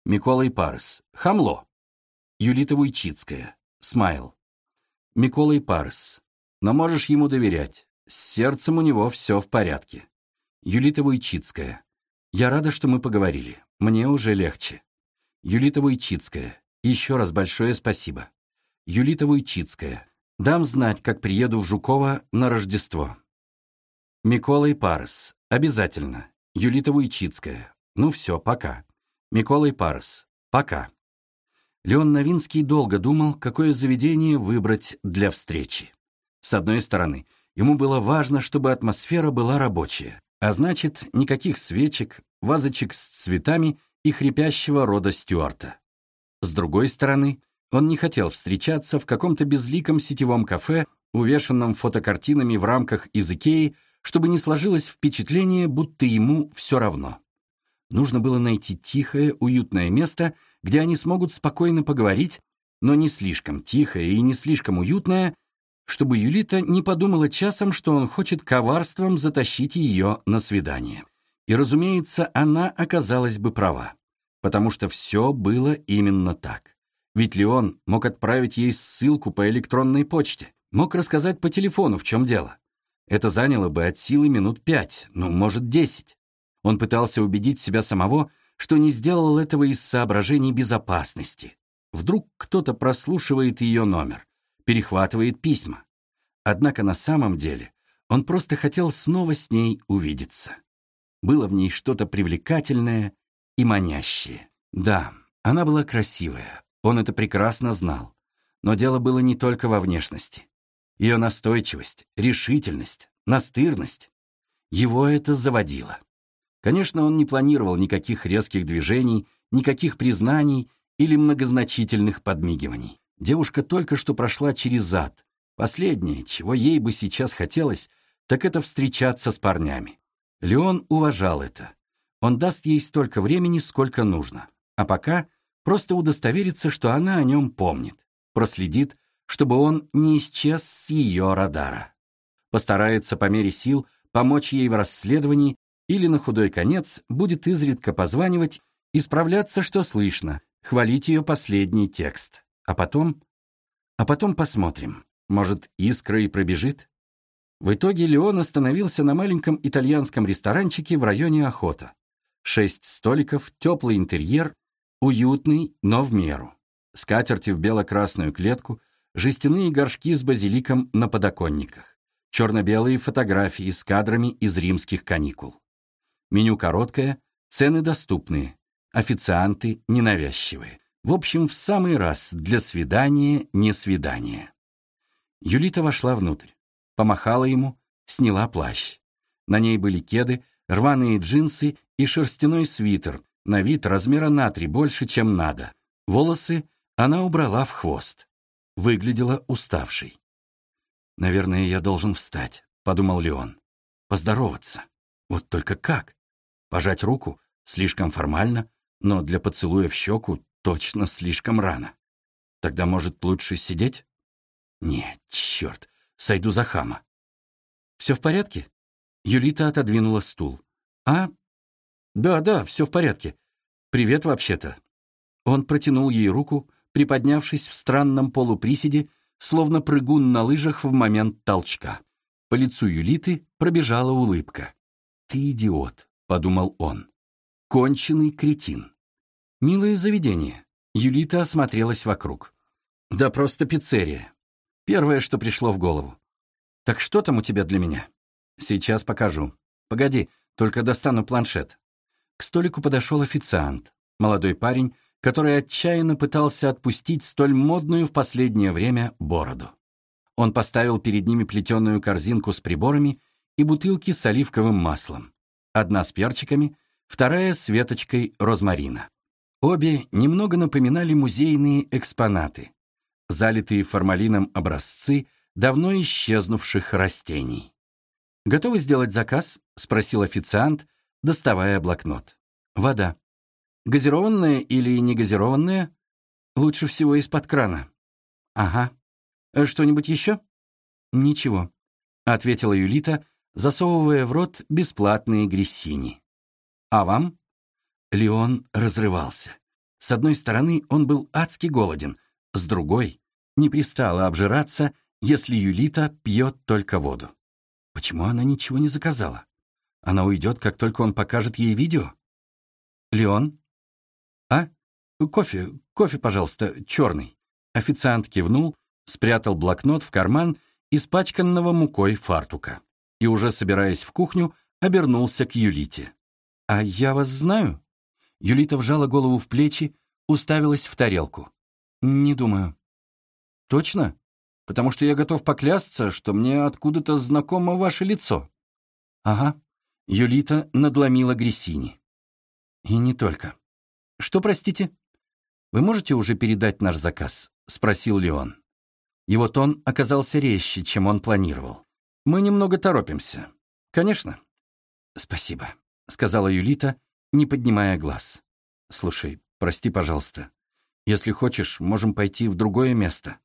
Speaker 1: Миколай Парс. Хамло. Юлита Вуйчицкая. Смайл. Миколай Парс. Но можешь ему доверять. С сердцем у него все в порядке. Юлита Вуйчицкая. Я рада, что мы поговорили. Мне уже легче. Юлита Вуйчицкая. Еще раз большое спасибо. Юлита Вуйчицкая. Дам знать, как приеду в Жуково на Рождество. Миколай Парс. Обязательно. Юлита Вуйчицкая. Ну все, пока. Миколай Парс. Пока. Леон Новинский долго думал, какое заведение выбрать для встречи. С одной стороны, ему было важно, чтобы атмосфера была рабочая, а значит, никаких свечек, вазочек с цветами и хрипящего рода Стюарта. С другой стороны, он не хотел встречаться в каком-то безликом сетевом кафе, увешанном фотокартинами в рамках из Икеи, чтобы не сложилось впечатление, будто ему все равно. Нужно было найти тихое, уютное место, где они смогут спокойно поговорить, но не слишком тихое и не слишком уютное, чтобы Юлита не подумала часом, что он хочет коварством затащить ее на свидание. И, разумеется, она оказалась бы права, потому что все было именно так. Ведь Леон мог отправить ей ссылку по электронной почте, мог рассказать по телефону, в чем дело. Это заняло бы от силы минут пять, ну, может, десять. Он пытался убедить себя самого, что не сделал этого из соображений безопасности. Вдруг кто-то прослушивает ее номер, перехватывает письма. Однако на самом деле он просто хотел снова с ней увидеться. Было в ней что-то привлекательное и манящее. Да, она была красивая, он это прекрасно знал. Но дело было не только во внешности. Ее настойчивость, решительность, настырность. Его это заводило. Конечно, он не планировал никаких резких движений, никаких признаний или многозначительных подмигиваний. Девушка только что прошла через ад. Последнее, чего ей бы сейчас хотелось, так это встречаться с парнями. Леон уважал это. Он даст ей столько времени, сколько нужно. А пока просто удостоверится, что она о нем помнит. Проследит, чтобы он не исчез с ее радара. Постарается по мере сил помочь ей в расследовании или на худой конец будет изредка позванивать и справляться, что слышно, хвалить ее последний текст. А потом... А потом посмотрим. Может, искра и пробежит? В итоге Леон остановился на маленьком итальянском ресторанчике в районе Охота. Шесть столиков, теплый интерьер, уютный, но в меру. Скатерти в бело-красную клетку, жестяные горшки с базиликом на подоконниках, черно-белые фотографии с кадрами из римских каникул. Меню короткое, цены доступные, официанты ненавязчивые. В общем, в самый раз для свидания не свидания. Юлита вошла внутрь, помахала ему, сняла плащ. На ней были кеды, рваные джинсы и шерстяной свитер, на вид размера на три больше, чем надо. Волосы она убрала в хвост. Выглядела уставшей. «Наверное, я должен встать», — подумал Леон. «Поздороваться. Вот только как? Пожать руку слишком формально, но для поцелуя в щеку точно слишком рано. Тогда, может, лучше сидеть? Нет, черт, сойду за хама. Все в порядке?
Speaker 2: Юлита отодвинула стул. «А? Да, да, все в порядке. Привет вообще-то». Он протянул ей руку, приподнявшись в странном полуприседе, словно прыгун на лыжах в момент толчка. По лицу Юлиты пробежала улыбка. «Ты идиот», — подумал он. «Конченый кретин». «Милое заведение». Юлита осмотрелась вокруг. «Да просто пиццерия. Первое, что пришло в голову. Так что там у тебя для меня?» «Сейчас покажу. Погоди, только достану планшет». К столику подошел официант, молодой парень, который отчаянно пытался отпустить столь модную в последнее время бороду. Он поставил перед ними плетеную корзинку с приборами и бутылки с оливковым маслом. Одна с перчиками, вторая с веточкой розмарина. Обе немного напоминали музейные экспонаты, залитые формалином образцы давно исчезнувших растений. «Готовы сделать заказ?» — спросил официант, доставая блокнот. «Вода. Газированная или негазированная? Лучше всего из-под крана». «Ага. Что-нибудь еще?» «Ничего», — ответила Юлита, засовывая в рот бесплатные грессини. «А вам?» Леон разрывался. С одной стороны, он был адски голоден, с другой — не пристало обжираться, если Юлита пьет только воду. Почему она ничего не заказала? Она уйдет, как только он покажет ей видео? Леон? А? Кофе, кофе, пожалуйста, черный. Официант кивнул, спрятал блокнот в карман испачканного мукой фартука и, уже собираясь в кухню, обернулся к Юлите. «А я вас знаю?» Юлита вжала голову в плечи, уставилась в тарелку. «Не думаю». «Точно?» потому что я готов поклясться, что мне откуда-то знакомо ваше лицо». «Ага», — Юлита надломила Грессини. «И не только. Что, простите? Вы можете уже передать наш заказ?» — спросил Леон. Его тон оказался резче, чем он планировал. «Мы немного торопимся. Конечно». «Спасибо», — сказала Юлита, не поднимая глаз. «Слушай, прости, пожалуйста. Если хочешь, можем пойти в другое место».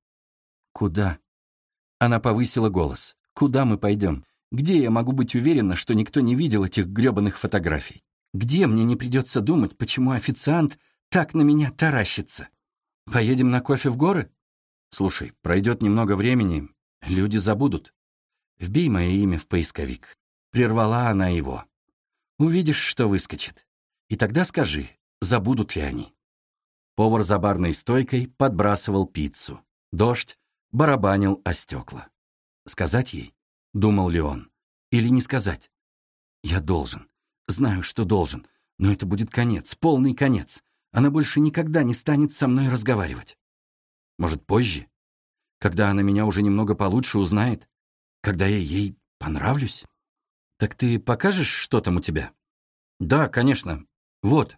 Speaker 2: «Куда?» Она повысила голос. «Куда мы пойдем? Где я могу быть уверена, что никто не видел этих гребаных фотографий? Где мне не придется думать, почему официант так на меня таращится? Поедем на кофе в горы? Слушай, пройдет немного времени, люди забудут. Вбей мое имя в поисковик». Прервала она его. «Увидишь, что выскочит. И тогда скажи, забудут ли они». Повар за барной стойкой подбрасывал пиццу. Дождь барабанил о стекла. Сказать ей? Думал ли он? Или не сказать? Я должен. Знаю, что должен. Но это будет конец, полный конец. Она больше никогда не станет со мной разговаривать. Может, позже? Когда она меня уже немного получше узнает? Когда я ей понравлюсь? Так ты покажешь, что там у тебя? Да, конечно. Вот.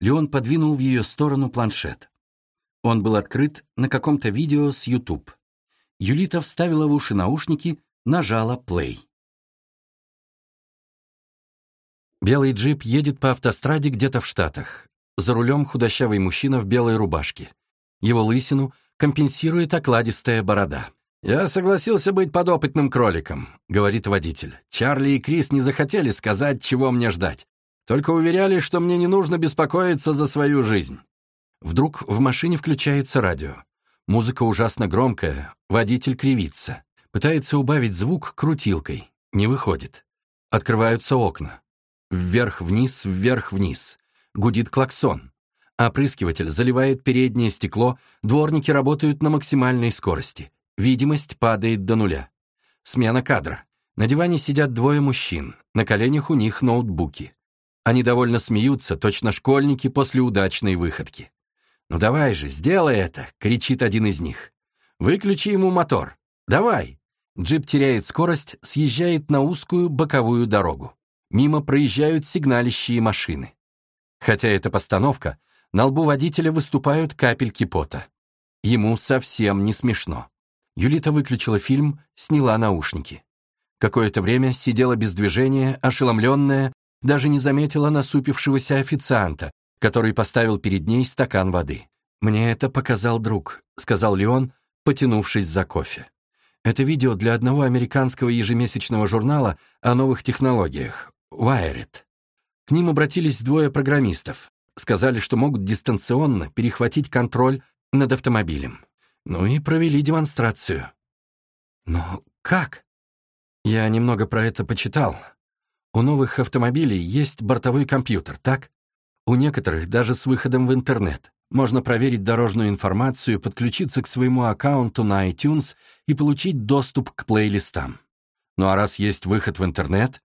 Speaker 2: Леон подвинул в ее сторону планшет. Он был открыт на каком-то видео с YouTube. Юлита вставила в уши наушники, нажала play. Белый джип едет по автостраде где-то в Штатах. За рулем худощавый мужчина в белой рубашке. Его лысину компенсирует окладистая борода. «Я согласился быть подопытным кроликом», — говорит водитель. «Чарли и Крис не захотели сказать, чего мне ждать. Только уверяли, что мне не нужно беспокоиться за свою жизнь. Вдруг в машине включается радио. Музыка ужасно громкая, водитель кривится. Пытается убавить звук крутилкой. Не выходит. Открываются окна. Вверх-вниз, вверх-вниз. Гудит клаксон. Опрыскиватель заливает переднее стекло, дворники работают на максимальной скорости. Видимость падает до нуля. Смена кадра. На диване сидят двое мужчин, на коленях у них ноутбуки. Они довольно смеются, точно школьники после удачной выходки. «Ну давай же, сделай это!» — кричит один из них. «Выключи ему мотор! Давай!» Джип теряет скорость, съезжает на узкую боковую дорогу. Мимо проезжают сигналищие машины. Хотя это постановка, на лбу водителя выступают капельки пота. Ему совсем не смешно. Юлита выключила фильм, сняла наушники. Какое-то время сидела без движения, ошеломленная, даже не заметила насупившегося официанта, который поставил перед ней стакан воды. «Мне это показал друг», — сказал Леон, потянувшись за кофе.
Speaker 1: Это видео для одного американского ежемесячного журнала о новых технологиях — Wired. К ним обратились двое программистов. Сказали, что могут дистанционно перехватить контроль над автомобилем. Ну и провели демонстрацию. Но как? Я немного про это почитал. У новых автомобилей есть бортовой компьютер, так? У некоторых даже с выходом в интернет. Можно проверить дорожную информацию, подключиться к своему аккаунту на iTunes и получить доступ к плейлистам. Ну а раз есть выход в интернет,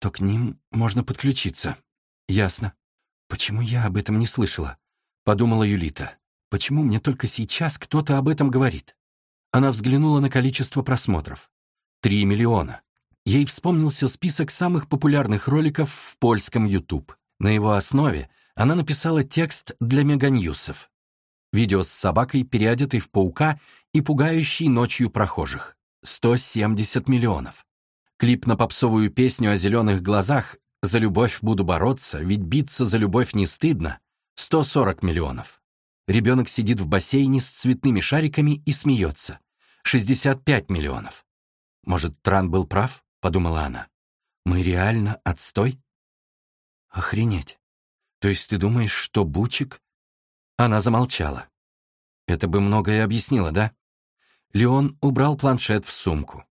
Speaker 1: то к ним можно подключиться. Ясно. Почему я об этом не слышала? Подумала Юлита. Почему мне только сейчас кто-то об этом говорит? Она взглянула на количество просмотров. Три миллиона. Ей вспомнился список самых популярных роликов в польском YouTube. На его основе она написала текст для меганьюсов. Видео с собакой, переодетой в паука и пугающей ночью прохожих. 170 миллионов. Клип на попсовую песню о зеленых глазах «За любовь буду бороться, ведь биться за любовь не стыдно» 140 миллионов. Ребенок сидит в бассейне с цветными шариками и смеется. 65 миллионов. Может, Тран был прав? Подумала она. Мы реально отстой? Охренеть. То есть ты думаешь, что Бучик? Она замолчала. Это бы многое объяснило, да? Леон убрал планшет в сумку.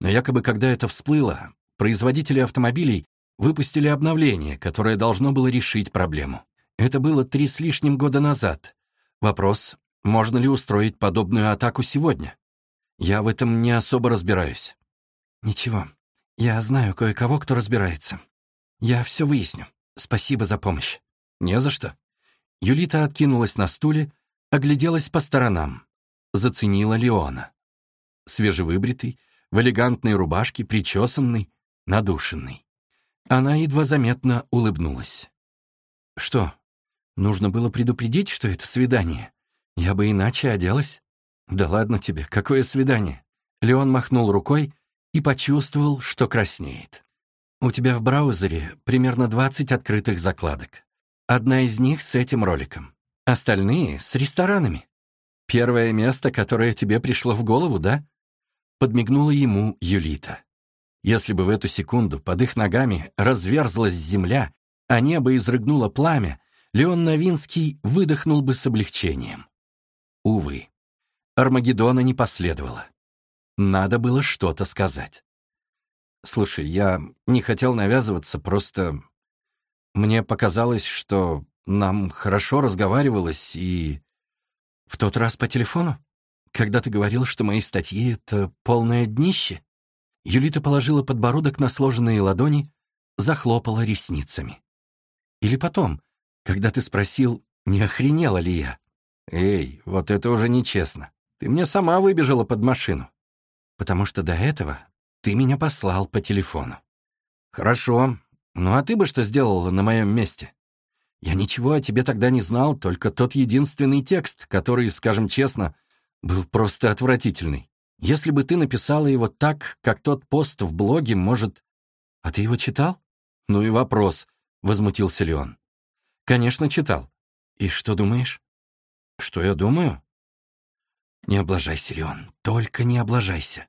Speaker 1: Но якобы, когда это всплыло, производители автомобилей выпустили обновление, которое должно было решить проблему. Это было три с лишним года назад. Вопрос, можно ли устроить подобную атаку сегодня? Я в этом не особо разбираюсь. Ничего, я знаю кое-кого, кто разбирается. Я все выясню. Спасибо за помощь. Не за что. Юлита откинулась на стуле, огляделась по сторонам. Заценила Леона. Свежевыбритый, в элегантной рубашке, причесанный, надушенный. Она едва заметно улыбнулась. «Что, нужно было предупредить, что это свидание? Я бы иначе оделась». «Да ладно тебе, какое свидание?» Леон махнул рукой и почувствовал, что краснеет. «У тебя в браузере примерно 20 открытых закладок. Одна из них с этим роликом. Остальные — с ресторанами. Первое место, которое тебе пришло в голову, да?» Подмигнула ему Юлита. Если бы в эту секунду под их ногами разверзлась земля, а небо изрыгнуло пламя, Леон Новинский выдохнул бы с облегчением. Увы, Армагеддона не последовало. Надо было что-то сказать. «Слушай, я не хотел навязываться, просто мне показалось, что нам хорошо разговаривалось, и... В тот раз по телефону? Когда ты говорил, что мои статьи — это полное днище?» Юлита положила подбородок на сложенные ладони, захлопала ресницами. Или потом, когда ты спросил, не охренела ли я? Эй, вот это уже нечестно. Ты мне сама выбежала под машину. Потому что до этого ты меня послал по телефону. Хорошо. Ну а ты бы что сделала на моем месте? Я ничего о тебе тогда не знал, только тот единственный текст, который, скажем честно, был просто отвратительный. Если бы ты написала его так, как тот пост в блоге, может... А ты его читал? Ну и вопрос, — возмутился Леон. Конечно, читал. И что думаешь? Что я думаю? Не облажайся, Леон, только не облажайся.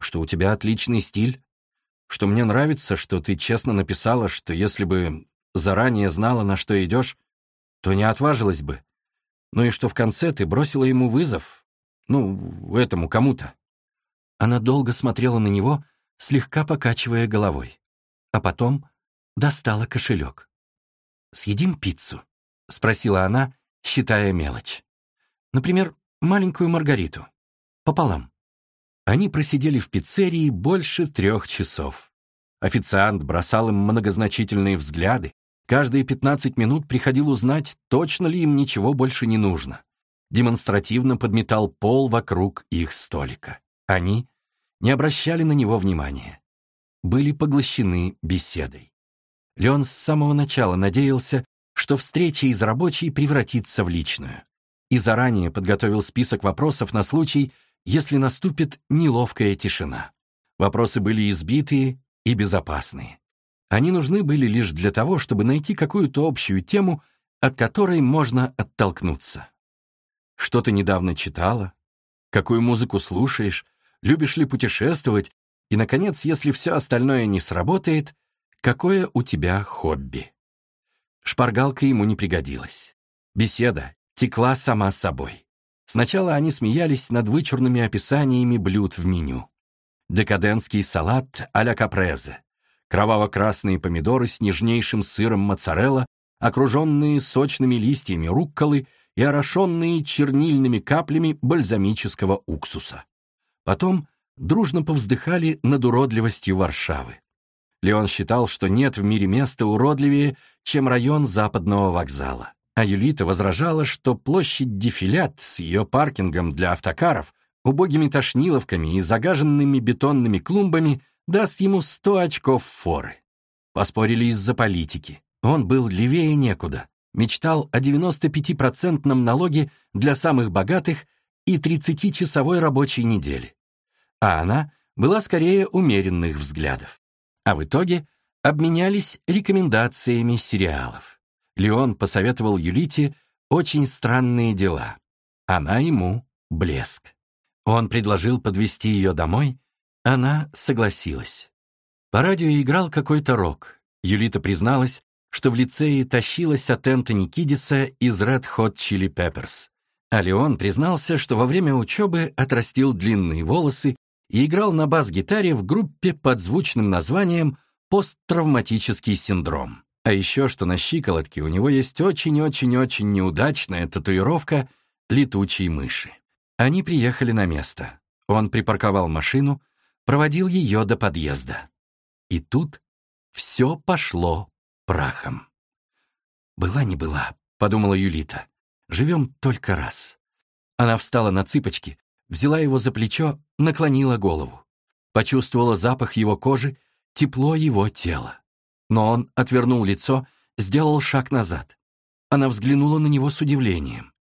Speaker 1: Что у тебя отличный стиль, что мне нравится, что ты честно написала, что если бы заранее знала, на что идешь, то не отважилась бы. Ну и что в конце ты бросила ему вызов, ну, этому кому-то. Она долго смотрела на него, слегка покачивая головой. А потом достала кошелек. «Съедим пиццу?» — спросила она, считая мелочь. «Например, маленькую маргариту. Пополам». Они просидели в пиццерии больше трех часов. Официант бросал им многозначительные взгляды. Каждые пятнадцать минут приходил узнать, точно ли им ничего больше не нужно демонстративно подметал пол вокруг их столика. Они не обращали на него внимания. Были поглощены беседой. Леон с самого начала надеялся, что встреча из рабочей превратится в личную, и заранее подготовил список вопросов на случай, если наступит неловкая тишина. Вопросы были избитые и безопасные. Они нужны были лишь для того, чтобы найти какую-то общую тему, от которой можно оттолкнуться. Что ты недавно читала? Какую музыку слушаешь? любишь ли путешествовать, и, наконец, если все остальное не сработает, какое у тебя хобби. Шпаргалка ему не пригодилась. Беседа текла сама собой. Сначала они смеялись над вычурными описаниями блюд в меню. Декадентский салат а-ля капрезе, кроваво-красные помидоры с нежнейшим сыром моцарелла, окруженные сочными листьями рукколы и орошенные чернильными каплями бальзамического уксуса. Потом дружно повздыхали над уродливостью Варшавы. Леон считал, что нет в мире места уродливее, чем район западного вокзала. А Юлита возражала, что площадь Дефилят с ее паркингом для автокаров, убогими тошниловками и загаженными бетонными клумбами даст ему сто очков форы. Поспорили из-за политики. Он был левее некуда, мечтал о 95-процентном налоге для самых богатых и 30-часовой рабочей неделе. А она была скорее умеренных взглядов. А в итоге обменялись рекомендациями сериалов. Леон посоветовал Юлите очень странные дела. Она ему блеск. Он предложил подвести ее домой, она согласилась. По радио играл какой-то рок. Юлита призналась, что в лицее тащилась от Энтони Кидиса из Red Hot Chili Peppers. А Леон признался, что во время учебы отрастил длинные волосы и играл на бас-гитаре в группе под звучным названием «Посттравматический синдром». А еще, что на щиколотке у него есть очень-очень-очень неудачная татуировка летучей мыши. Они приехали на место. Он припарковал машину, проводил ее до подъезда. И тут все пошло прахом. «Была не была», — подумала Юлита. «Живем только раз». Она встала на цыпочки, взяла его за плечо, наклонила голову. Почувствовала запах его кожи, тепло его тела. Но он отвернул лицо, сделал шаг назад. Она взглянула на него с удивлением.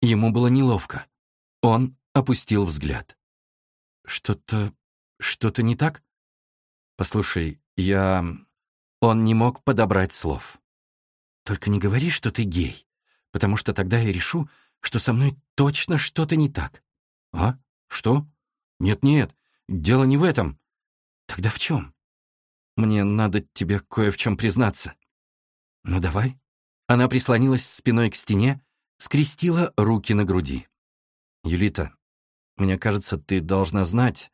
Speaker 1: Ему было неловко. Он опустил взгляд. «Что-то... что-то не так?» «Послушай, я...» Он не мог подобрать слов. «Только не говори, что ты гей, потому что тогда я решу, что со мной точно что-то не так». «А? Что? Нет-нет, дело не в этом». «Тогда в чем?» Мне надо тебе кое в чем признаться». «Ну, давай». Она прислонилась спиной к стене, скрестила руки на груди. «Юлита, мне кажется, ты должна знать...»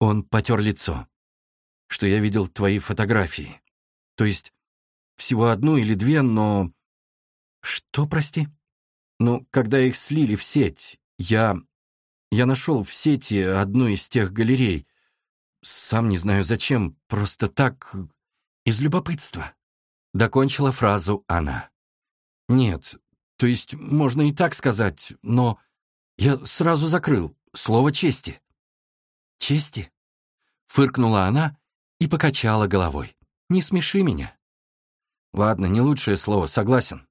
Speaker 1: Он потер лицо. «Что я видел твои фотографии. То есть всего одну или две, но...» «Что, прости?» «Ну, когда их слили в сеть, я... Я нашел в сети одну из тех галерей, сам не знаю зачем, просто так, из любопытства. Докончила фразу она. Нет, то есть можно и так сказать, но я сразу закрыл слово чести. Чести? Фыркнула она и покачала головой. Не смеши меня. Ладно, не лучшее слово, согласен.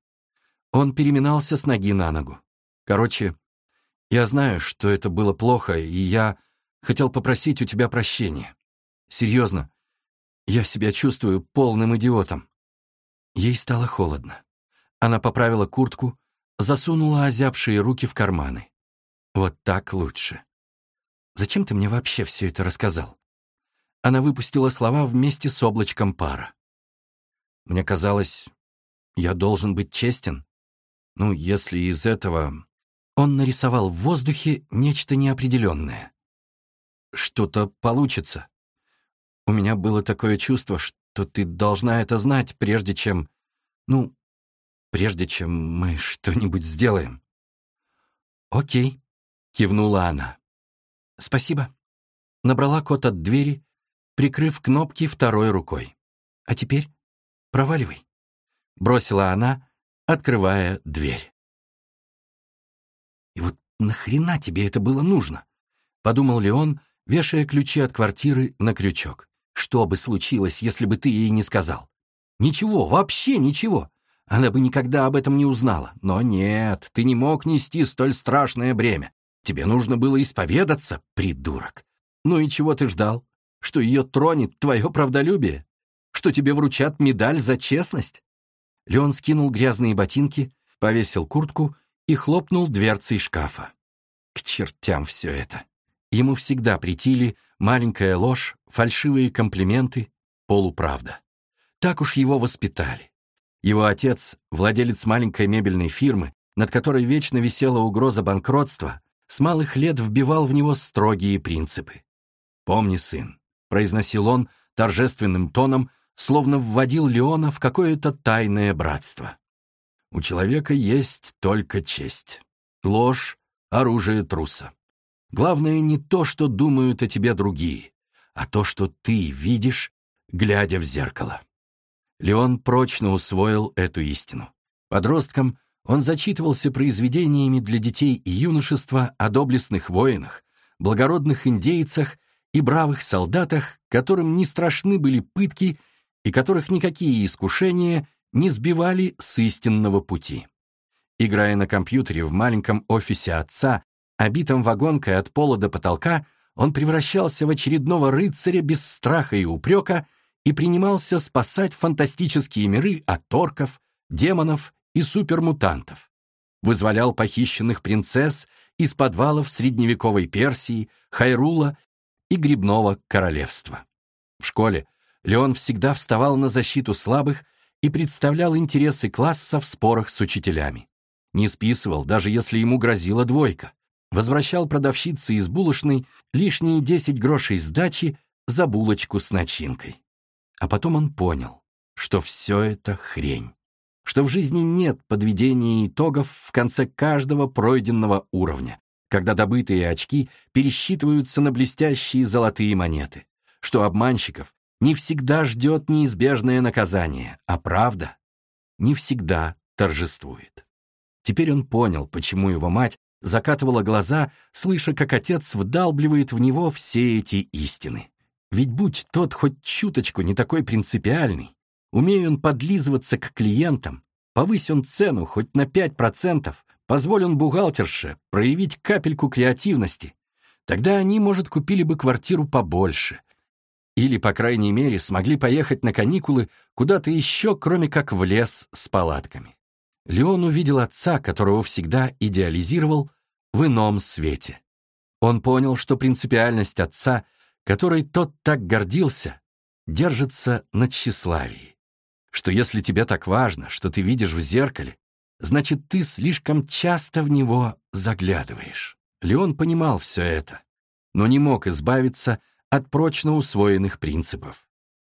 Speaker 1: Он переминался с ноги на ногу. Короче, я знаю, что это было плохо, и я хотел попросить у тебя прощения. Серьезно, я себя чувствую полным идиотом». Ей стало холодно. Она поправила куртку, засунула озябшие руки в карманы. «Вот так лучше. Зачем ты мне вообще все это рассказал?» Она выпустила слова вместе с облачком пара. «Мне казалось, я должен быть честен. Ну, если из этого...» Он нарисовал в воздухе нечто неопределенное что-то получится. У меня было такое чувство, что ты должна это знать, прежде чем... Ну, прежде чем мы что-нибудь сделаем. «Окей», — кивнула она. «Спасибо». Набрала код от двери, прикрыв кнопки второй рукой. «А теперь проваливай», — бросила она, открывая дверь. «И вот нахрена тебе это было нужно?» — подумал Леон, вешая ключи от квартиры на крючок. Что бы случилось, если бы ты ей не сказал? Ничего, вообще ничего. Она бы никогда об этом не узнала. Но нет, ты не мог нести столь страшное бремя. Тебе нужно было исповедаться, придурок. Ну и чего ты ждал? Что ее тронет твое правдолюбие? Что тебе вручат медаль за честность? Леон скинул грязные ботинки, повесил куртку и хлопнул дверцей шкафа. К чертям все это. Ему всегда притили маленькая ложь, фальшивые комплименты, полуправда. Так уж его воспитали. Его отец, владелец маленькой мебельной фирмы, над которой вечно висела угроза банкротства, с малых лет вбивал в него строгие принципы. «Помни, сын», — произносил он торжественным тоном, словно вводил Леона в какое-то тайное братство. «У человека есть только честь. Ложь — оружие труса. Главное не то, что думают о тебе другие, а то, что ты видишь, глядя в зеркало. Леон прочно усвоил эту истину. Подростком он зачитывался произведениями для детей и юношества о доблестных воинах, благородных индейцах и бравых солдатах, которым не страшны были пытки и которых никакие искушения не сбивали с истинного пути. Играя на компьютере в маленьком офисе отца, Обитым вагонкой от пола до потолка, он превращался в очередного рыцаря без страха и упрека и принимался спасать фантастические миры от орков, демонов и супермутантов. Вызволял похищенных принцесс из подвалов средневековой Персии, Хайрула и Грибного королевства. В школе Леон всегда вставал на защиту слабых и представлял интересы класса в спорах с учителями. Не списывал, даже если ему грозила двойка возвращал продавщице из булочной лишние 10 грошей сдачи за булочку с начинкой. А потом он понял, что все это хрень, что в жизни нет подведения итогов в конце каждого пройденного уровня, когда добытые очки пересчитываются на блестящие золотые монеты, что обманщиков не всегда ждет неизбежное наказание, а правда не всегда торжествует. Теперь он понял, почему его мать закатывала глаза, слыша, как отец вдалбливает в него все эти истины. Ведь будь тот хоть чуточку не такой принципиальный, умея он подлизываться к клиентам, повысь он цену хоть на 5%, позволь он бухгалтерше проявить капельку креативности, тогда они, может, купили бы квартиру побольше. Или, по крайней мере, смогли поехать на каникулы куда-то еще, кроме как в лес с палатками. Леон увидел отца, которого всегда идеализировал, в ином свете. Он понял, что принципиальность отца, которой тот так гордился, держится на тщеславии. Что если тебе так важно, что ты видишь в зеркале, значит, ты слишком часто в него заглядываешь. Леон понимал все это, но не мог избавиться от прочно усвоенных принципов.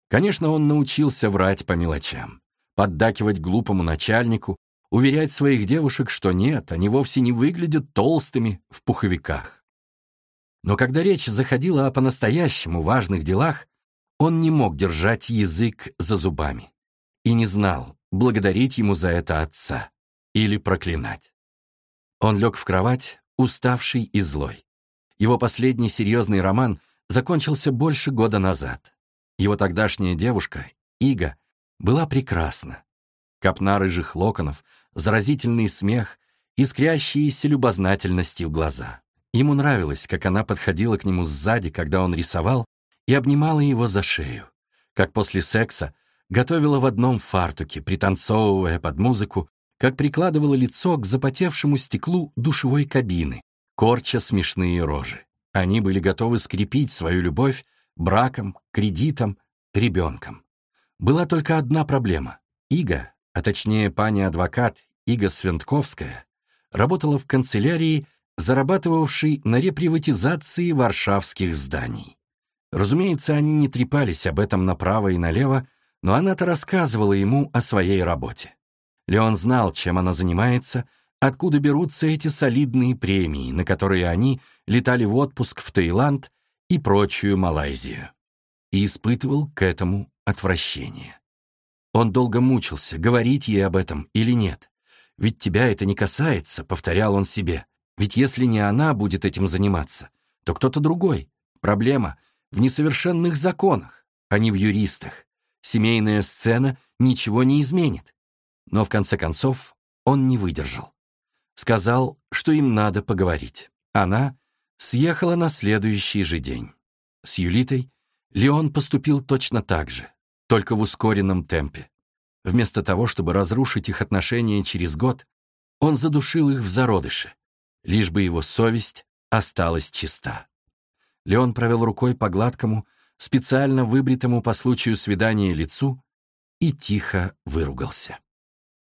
Speaker 1: Конечно, он научился врать по мелочам, поддакивать глупому начальнику, уверять своих девушек, что нет, они вовсе не выглядят толстыми в пуховиках. Но когда речь заходила о по-настоящему важных делах, он не мог держать язык за зубами и не знал, благодарить ему за это отца или проклинать. Он лег в кровать, уставший и злой. Его последний серьезный роман закончился больше года назад. Его тогдашняя девушка, Ига, была прекрасна. Копна рыжих локонов, заразительный смех, искрящиеся любознательностью глаза. Ему нравилось, как она подходила к нему сзади, когда он рисовал, и обнимала его за шею, как после секса готовила в одном фартуке, пританцовывая под музыку, как прикладывала лицо к запотевшему стеклу душевой кабины, корча смешные рожи. Они были готовы скрепить свою любовь браком, кредитом, ребенком. Была только одна проблема. Ига, а точнее пани-адвокат Ига Свентковская, работала в канцелярии, зарабатывавшей на реприватизации варшавских зданий. Разумеется, они не трепались об этом направо и налево, но она-то рассказывала ему о своей работе. Леон знал, чем она занимается, откуда берутся эти солидные премии, на которые они летали в отпуск в Таиланд и прочую Малайзию. И испытывал к этому отвращение. Он долго мучился, говорить ей об этом или нет. «Ведь тебя это не касается», — повторял он себе. «Ведь если не она будет этим заниматься, то кто-то другой. Проблема в несовершенных законах, а не в юристах. Семейная сцена ничего не изменит». Но в конце концов он не выдержал. Сказал, что им надо поговорить. Она съехала на следующий же день. С Юлитой Леон поступил точно так же только в ускоренном темпе. Вместо того, чтобы разрушить их отношения через год, он задушил их в зародыше, лишь бы его совесть осталась чиста. Леон провел рукой по гладкому, специально выбритому по случаю свидания лицу и тихо выругался.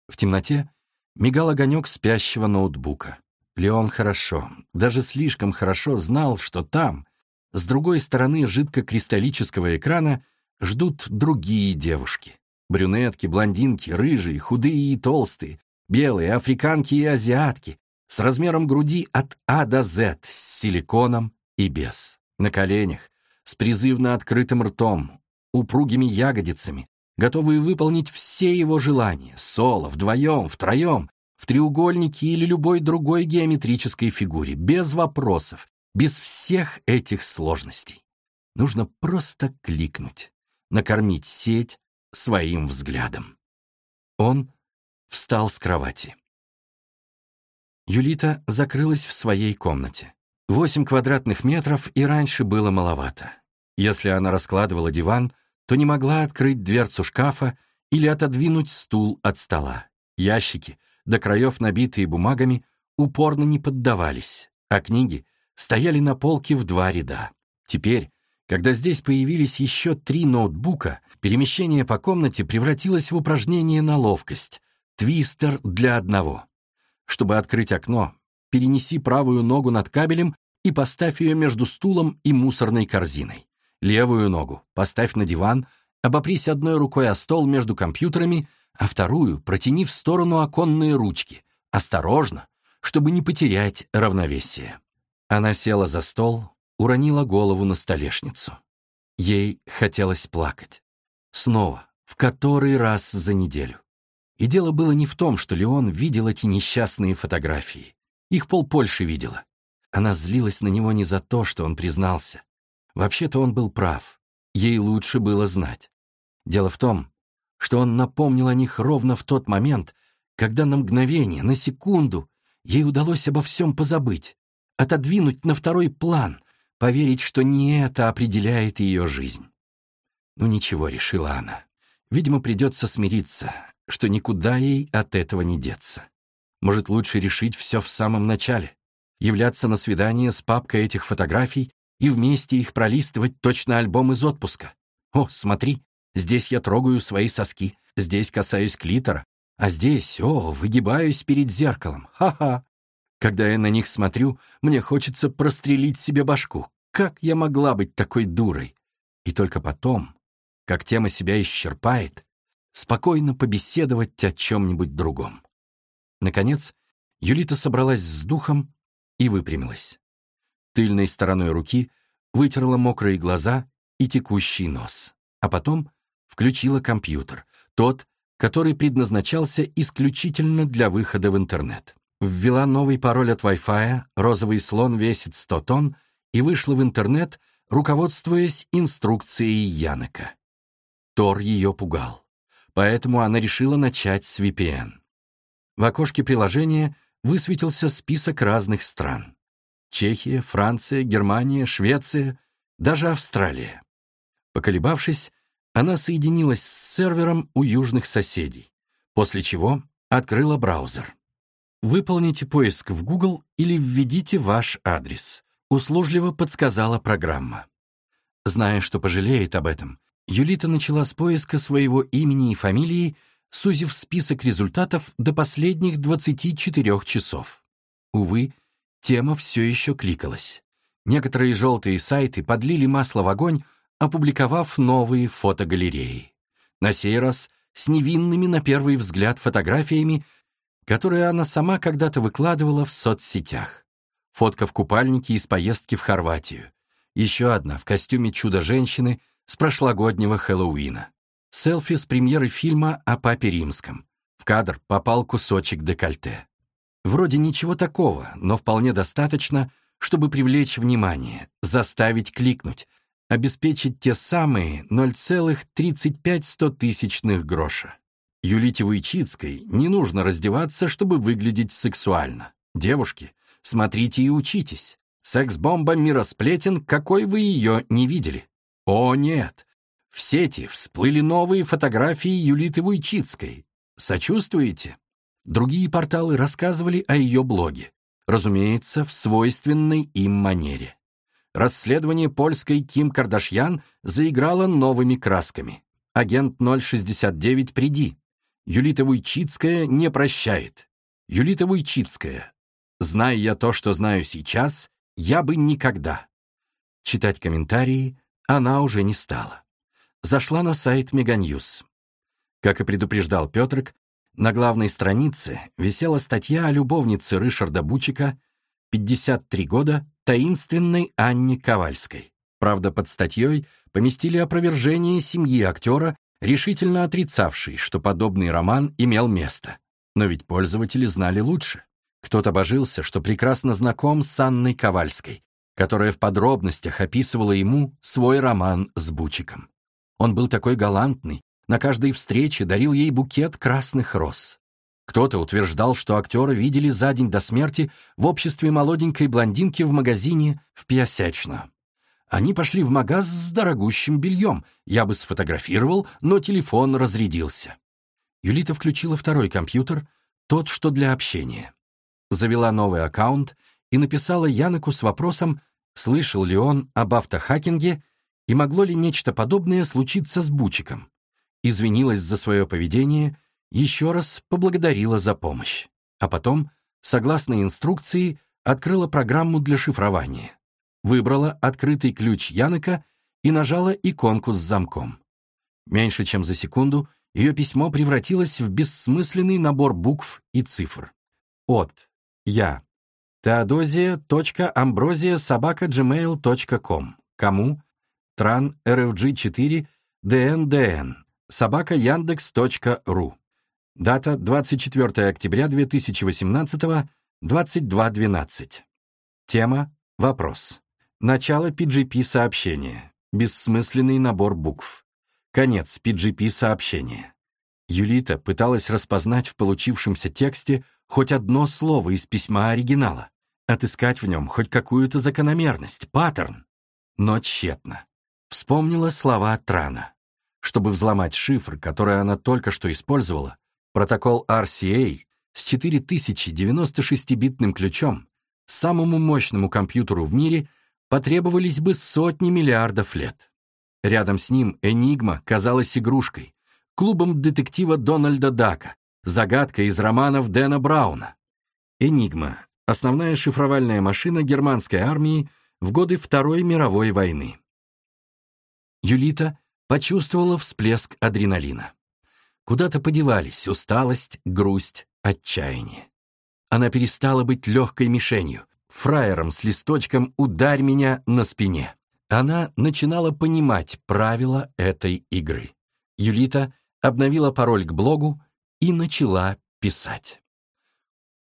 Speaker 1: В темноте мигал огонек спящего ноутбука. Леон хорошо, даже слишком хорошо знал, что там, с другой стороны жидкокристаллического экрана, ждут другие девушки. Брюнетки, блондинки, рыжие, худые и толстые, белые, африканки и азиатки, с размером груди от А до З, с силиконом и без. На коленях, с призывно открытым ртом, упругими ягодицами, готовые выполнить все его желания, соло, вдвоем, втроем, в треугольнике или любой другой геометрической фигуре, без вопросов, без всех этих сложностей. Нужно просто кликнуть, накормить сеть своим взглядом. Он встал с кровати. Юлита закрылась в своей комнате. Восемь квадратных метров и раньше было маловато. Если она раскладывала диван, то не могла открыть дверцу шкафа или отодвинуть стул от стола. Ящики, до краев набитые бумагами, упорно не поддавались, а книги стояли на полке в два ряда. Теперь, когда здесь появились еще три ноутбука, перемещение по комнате превратилось в упражнение на ловкость, твистер для одного. Чтобы открыть окно, перенеси правую ногу над кабелем и поставь ее между стулом и мусорной корзиной. Левую ногу поставь на диван, обопрись одной рукой о стол между компьютерами, а вторую протяни в сторону оконные ручки. Осторожно, чтобы не потерять равновесие. Она села за стол, уронила голову на столешницу. Ей хотелось плакать. Снова, в который раз за неделю. И дело было не в том, что Леон видел эти несчастные фотографии. Их пол Польши видела. Она злилась на него не за то, что он признался. Вообще-то он был прав. Ей лучше было знать. Дело в том, что он напомнил о них ровно в тот момент, когда на мгновение, на секунду, ей удалось обо всем позабыть, отодвинуть на второй план, поверить, что не это определяет ее жизнь. Ну ничего, решила она. Видимо, придется смириться, что никуда ей от этого не деться. Может, лучше решить все в самом начале, являться на свидание с папкой этих фотографий и вместе их пролистывать точно альбом из отпуска. О, смотри, здесь я трогаю свои соски, здесь касаюсь клитора, а здесь, о, выгибаюсь перед зеркалом. Ха-ха. Когда я на них смотрю, мне хочется прострелить себе башку. Как я могла быть такой дурой? И только потом, как тема себя исчерпает, спокойно побеседовать о чем-нибудь другом. Наконец, Юлита собралась с духом и выпрямилась. Тыльной стороной руки вытерла мокрые глаза и текущий нос, а потом включила компьютер, тот, который предназначался исключительно для выхода в интернет. Ввела новый пароль от Wi-Fi, розовый слон весит 100 тонн, и вышла в интернет, руководствуясь инструкцией Янека. Тор ее пугал поэтому она решила начать с VPN. В окошке приложения высветился список разных стран. Чехия, Франция, Германия, Швеция, даже Австралия. Поколебавшись, она соединилась с сервером у южных соседей, после чего открыла браузер. Выполните поиск в Google или введите ваш адрес, услужливо подсказала программа. Зная, что пожалеет об этом, Юлита начала с поиска своего имени и фамилии, сузив список результатов до последних 24 часов. Увы, тема все еще кликалась. Некоторые желтые сайты подлили масло в огонь, опубликовав новые фотогалереи. На сей раз с невинными на первый взгляд фотографиями, которые она сама когда-то выкладывала в соцсетях. Фотка в купальнике из поездки в Хорватию. Еще одна в костюме чудо-женщины — с прошлогоднего Хэллоуина. Селфи с премьеры фильма о Папе Римском. В кадр попал кусочек декольте. Вроде ничего такого, но вполне достаточно, чтобы привлечь внимание, заставить кликнуть, обеспечить те самые 0,35 гроша. Юлите Вуйчицкой не нужно раздеваться, чтобы выглядеть сексуально. Девушки, смотрите и учитесь. Секс-бомба мира сплетен, какой вы ее не видели. О, нет! В сети всплыли новые фотографии Юлиты Вуйчицкой. Сочувствуете? Другие порталы рассказывали о ее блоге. Разумеется, в свойственной им манере. расследование польской Ким Кардашьян заиграло новыми красками. Агент 069 «Приди». Юлита Вуйчицкая не прощает. Юлита Вуйчицкая. Зная я то, что знаю сейчас, я бы никогда. Читать комментарии она уже не стала. Зашла на сайт Меганьюз. Как и предупреждал Петрик, на главной странице висела статья о любовнице Ришарда Бучика, 53 года, таинственной Анне Ковальской. Правда, под статьей поместили опровержение семьи актера, решительно отрицавшей, что подобный роман имел место. Но ведь пользователи знали лучше. Кто-то божился, что прекрасно знаком с Анной Ковальской, которая в подробностях описывала ему свой роман с Бучиком. Он был такой галантный, на каждой встрече дарил ей букет красных роз. Кто-то утверждал, что актера видели за день до смерти в обществе молоденькой блондинки в магазине в Пьясячно. Они пошли в магаз с дорогущим бельем. Я бы сфотографировал, но телефон разрядился. Юлита включила второй компьютер, тот, что для общения. Завела новый аккаунт и написала Янеку с вопросом, слышал ли он об автохакинге и могло ли нечто подобное случиться с Бучиком. Извинилась за свое поведение, еще раз поблагодарила за помощь. А потом, согласно инструкции, открыла программу для шифрования выбрала открытый ключ Янека и нажала иконку с замком. Меньше чем за секунду ее письмо превратилось в бессмысленный набор букв и цифр. От. Я. Теодозия.амброзия.собака.gmail.com. Кому? Тран РФГ4 ДНДН. Собака Яндекс.ру. Дата 24 октября 2018, 22.12. Тема «Вопрос». Начало PGP-сообщения. Бессмысленный набор букв. Конец PGP-сообщения. Юлита пыталась распознать в получившемся тексте хоть одно слово из письма оригинала, отыскать в нем хоть какую-то закономерность, паттерн. Но тщетно. Вспомнила слова Трана. Чтобы взломать шифр, который она только что использовала, протокол RCA с 4096-битным ключом, самому мощному компьютеру в мире — потребовались бы сотни миллиардов лет. Рядом с ним «Энигма» казалась игрушкой, клубом детектива Дональда Дака, загадкой из романов Дэна Брауна. «Энигма» — основная шифровальная машина германской армии в годы Второй мировой войны. Юлита почувствовала всплеск адреналина. Куда-то подевались усталость, грусть, отчаяние. Она перестала быть легкой мишенью, фраером с листочком «Ударь меня на спине». Она начинала понимать правила этой игры. Юлита обновила пароль к блогу и начала писать.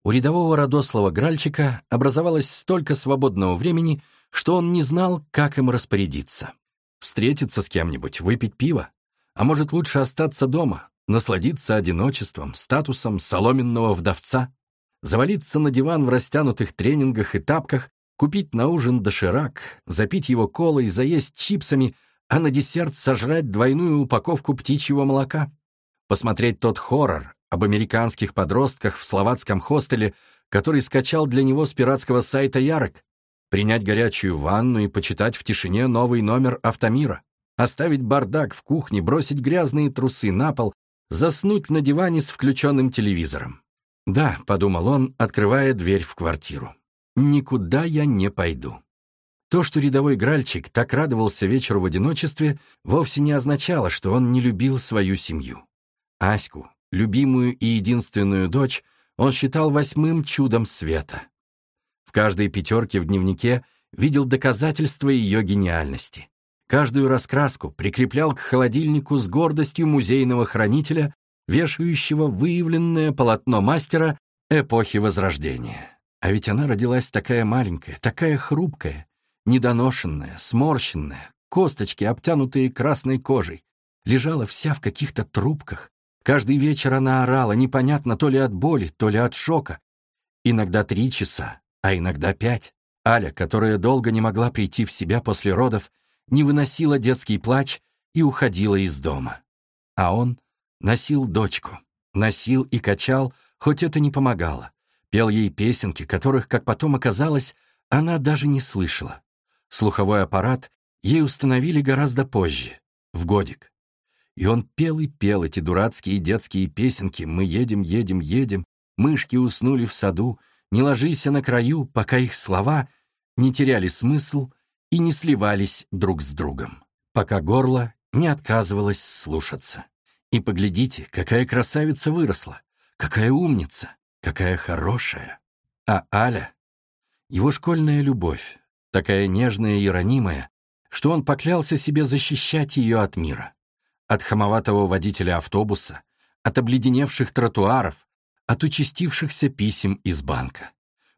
Speaker 1: У рядового Радослава Гральчика образовалось столько свободного времени, что он не знал, как им распорядиться. Встретиться с кем-нибудь, выпить пиво? А может, лучше остаться дома, насладиться одиночеством, статусом соломенного вдовца? Завалиться на диван в растянутых тренингах и тапках, купить на ужин доширак, запить его колой, заесть чипсами, а на десерт сожрать двойную упаковку птичьего молока. Посмотреть тот хоррор об американских подростках в словацком хостеле, который скачал для него с пиратского сайта Ярок, принять горячую ванну и почитать в тишине новый номер Автомира, оставить бардак в кухне, бросить грязные трусы на пол, заснуть на диване с включенным телевизором. «Да», — подумал он, открывая дверь в квартиру. «Никуда я не пойду». То, что рядовой Гральчик так радовался вечеру в одиночестве, вовсе не означало, что он не любил свою семью. Аську, любимую и единственную дочь, он считал восьмым чудом света. В каждой пятерке в дневнике видел доказательства ее гениальности. Каждую раскраску прикреплял к холодильнику с гордостью музейного хранителя, вешающего выявленное полотно мастера эпохи Возрождения. А ведь она родилась такая маленькая, такая хрупкая, недоношенная, сморщенная, косточки, обтянутые красной кожей, лежала вся в каких-то трубках. Каждый вечер она орала, непонятно то ли от боли, то ли от шока. Иногда три часа, а иногда пять. Аля, которая долго не могла прийти в себя после родов, не выносила детский плач и уходила из дома. А он Носил дочку. Носил и качал, хоть это не помогало. Пел ей песенки, которых, как потом оказалось, она даже не слышала. Слуховой аппарат ей установили гораздо позже, в годик. И он пел и пел эти дурацкие детские песенки «Мы едем, едем, едем», «Мышки уснули в саду», «Не ложись на краю», пока их слова не теряли смысл и не сливались друг с другом, пока горло не отказывалось слушаться. И поглядите, какая красавица выросла, какая умница, какая хорошая. А Аля, его школьная любовь, такая нежная и ранимая, что он поклялся себе защищать ее от мира, от хамоватого водителя автобуса, от обледеневших тротуаров, от участившихся писем из банка,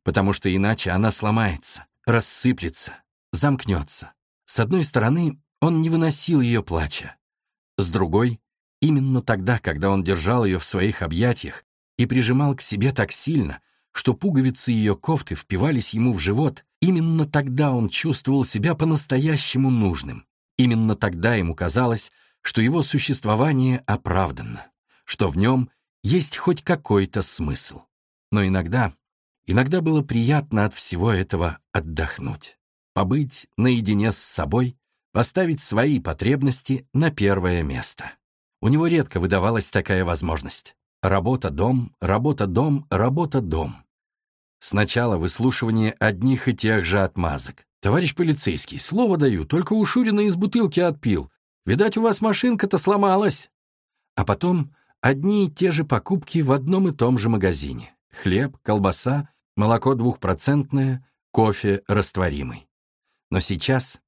Speaker 1: потому что иначе она сломается, рассыплется, замкнется. С одной стороны, он не выносил ее плача. С другой, именно тогда, когда он держал ее в своих объятиях и прижимал к себе так сильно, что пуговицы ее кофты впивались ему в живот, именно тогда он чувствовал себя по-настоящему нужным. Именно тогда ему казалось, что его существование оправданно, что в нем есть хоть какой-то смысл. Но иногда, иногда было приятно от всего этого отдохнуть, побыть наедине с собой, поставить свои потребности на первое место. У него редко выдавалась такая возможность. Работа-дом, работа-дом, работа-дом. Сначала выслушивание одних и тех же отмазок. «Товарищ полицейский, слово даю, только у Шурина из бутылки отпил. Видать, у вас машинка-то сломалась». А потом одни и те же покупки в одном и том же магазине. Хлеб, колбаса, молоко двухпроцентное, кофе растворимый. Но сейчас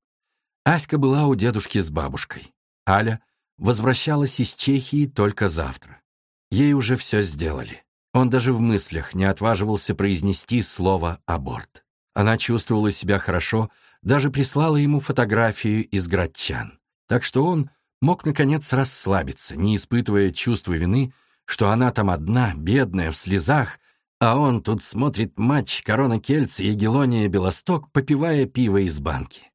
Speaker 1: Аська была у дедушки с бабушкой. Аля возвращалась из Чехии только завтра. Ей уже все сделали. Он даже в мыслях не отваживался произнести слово «аборт». Она чувствовала себя хорошо, даже прислала ему фотографию из Градчан. Так что он мог, наконец, расслабиться, не испытывая чувства вины, что она там одна, бедная, в слезах, а он тут смотрит матч Корона Кельца и Гелония Белосток, попивая пиво из банки.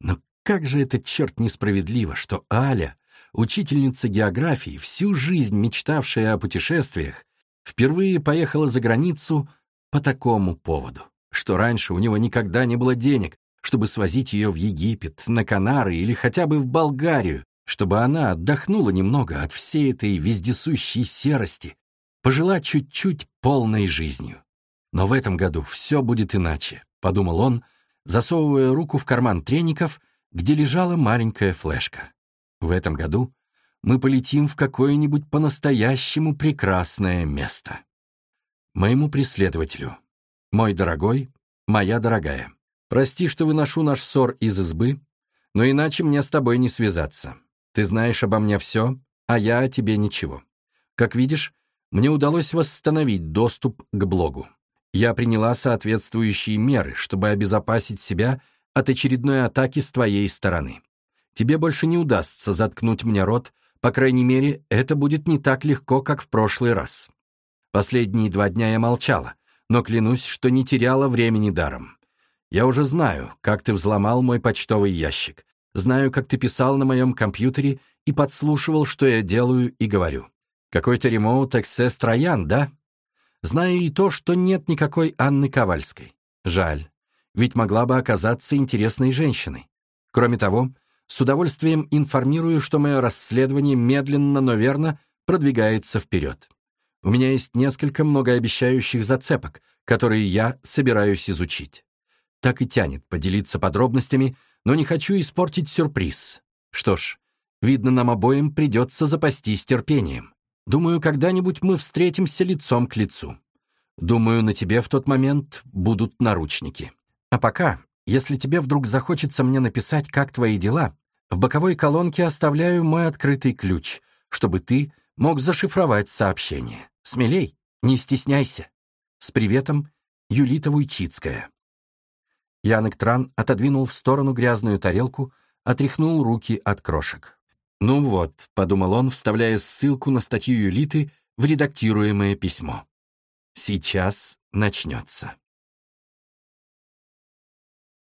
Speaker 1: Но как же это, черт, несправедливо, что Аля, учительница географии, всю жизнь мечтавшая о путешествиях, впервые поехала за границу по такому поводу, что раньше у него никогда не было денег, чтобы свозить ее в Египет, на Канары или хотя бы в Болгарию, чтобы она отдохнула немного от всей этой вездесущей серости, пожила чуть-чуть полной жизнью. Но в этом году все будет иначе, подумал он, засовывая руку в карман треников, где лежала маленькая флешка. В этом году мы полетим в какое-нибудь по-настоящему прекрасное место. Моему преследователю. Мой дорогой, моя дорогая, прости, что выношу наш ссор из избы, но иначе мне с тобой не связаться. Ты знаешь обо мне все, а я о тебе ничего. Как видишь, мне удалось восстановить доступ к блогу. Я приняла соответствующие меры, чтобы обезопасить себя от очередной атаки с твоей стороны. Тебе больше не удастся заткнуть мне рот, по крайней мере, это будет не так легко, как в прошлый раз. Последние два дня я молчала, но клянусь, что не теряла времени даром. Я уже знаю, как ты взломал мой почтовый ящик, знаю, как ты писал на моем компьютере и подслушивал, что я делаю и говорю. Какой-то ремоут Access Троян, да? Знаю и то, что нет никакой Анны Ковальской. Жаль, ведь могла бы оказаться интересной женщиной. Кроме того, с удовольствием информирую, что мое расследование медленно, но верно продвигается вперед. У меня есть несколько многообещающих зацепок, которые я собираюсь изучить. Так и тянет поделиться подробностями, но не хочу испортить сюрприз. Что ж, видно, нам обоим придется запастись терпением. Думаю, когда-нибудь мы встретимся лицом к лицу. Думаю, на тебе в тот момент будут наручники. А пока, если тебе вдруг захочется мне написать, как твои дела, в боковой колонке оставляю мой открытый ключ, чтобы ты мог зашифровать сообщение. Смелей, не стесняйся. С приветом, Юлита Вуйчицкая. Янок Тран отодвинул в сторону грязную тарелку, отряхнул руки от крошек. «Ну вот», — подумал он, вставляя ссылку на статью Юлиты в редактируемое письмо. «Сейчас начнется».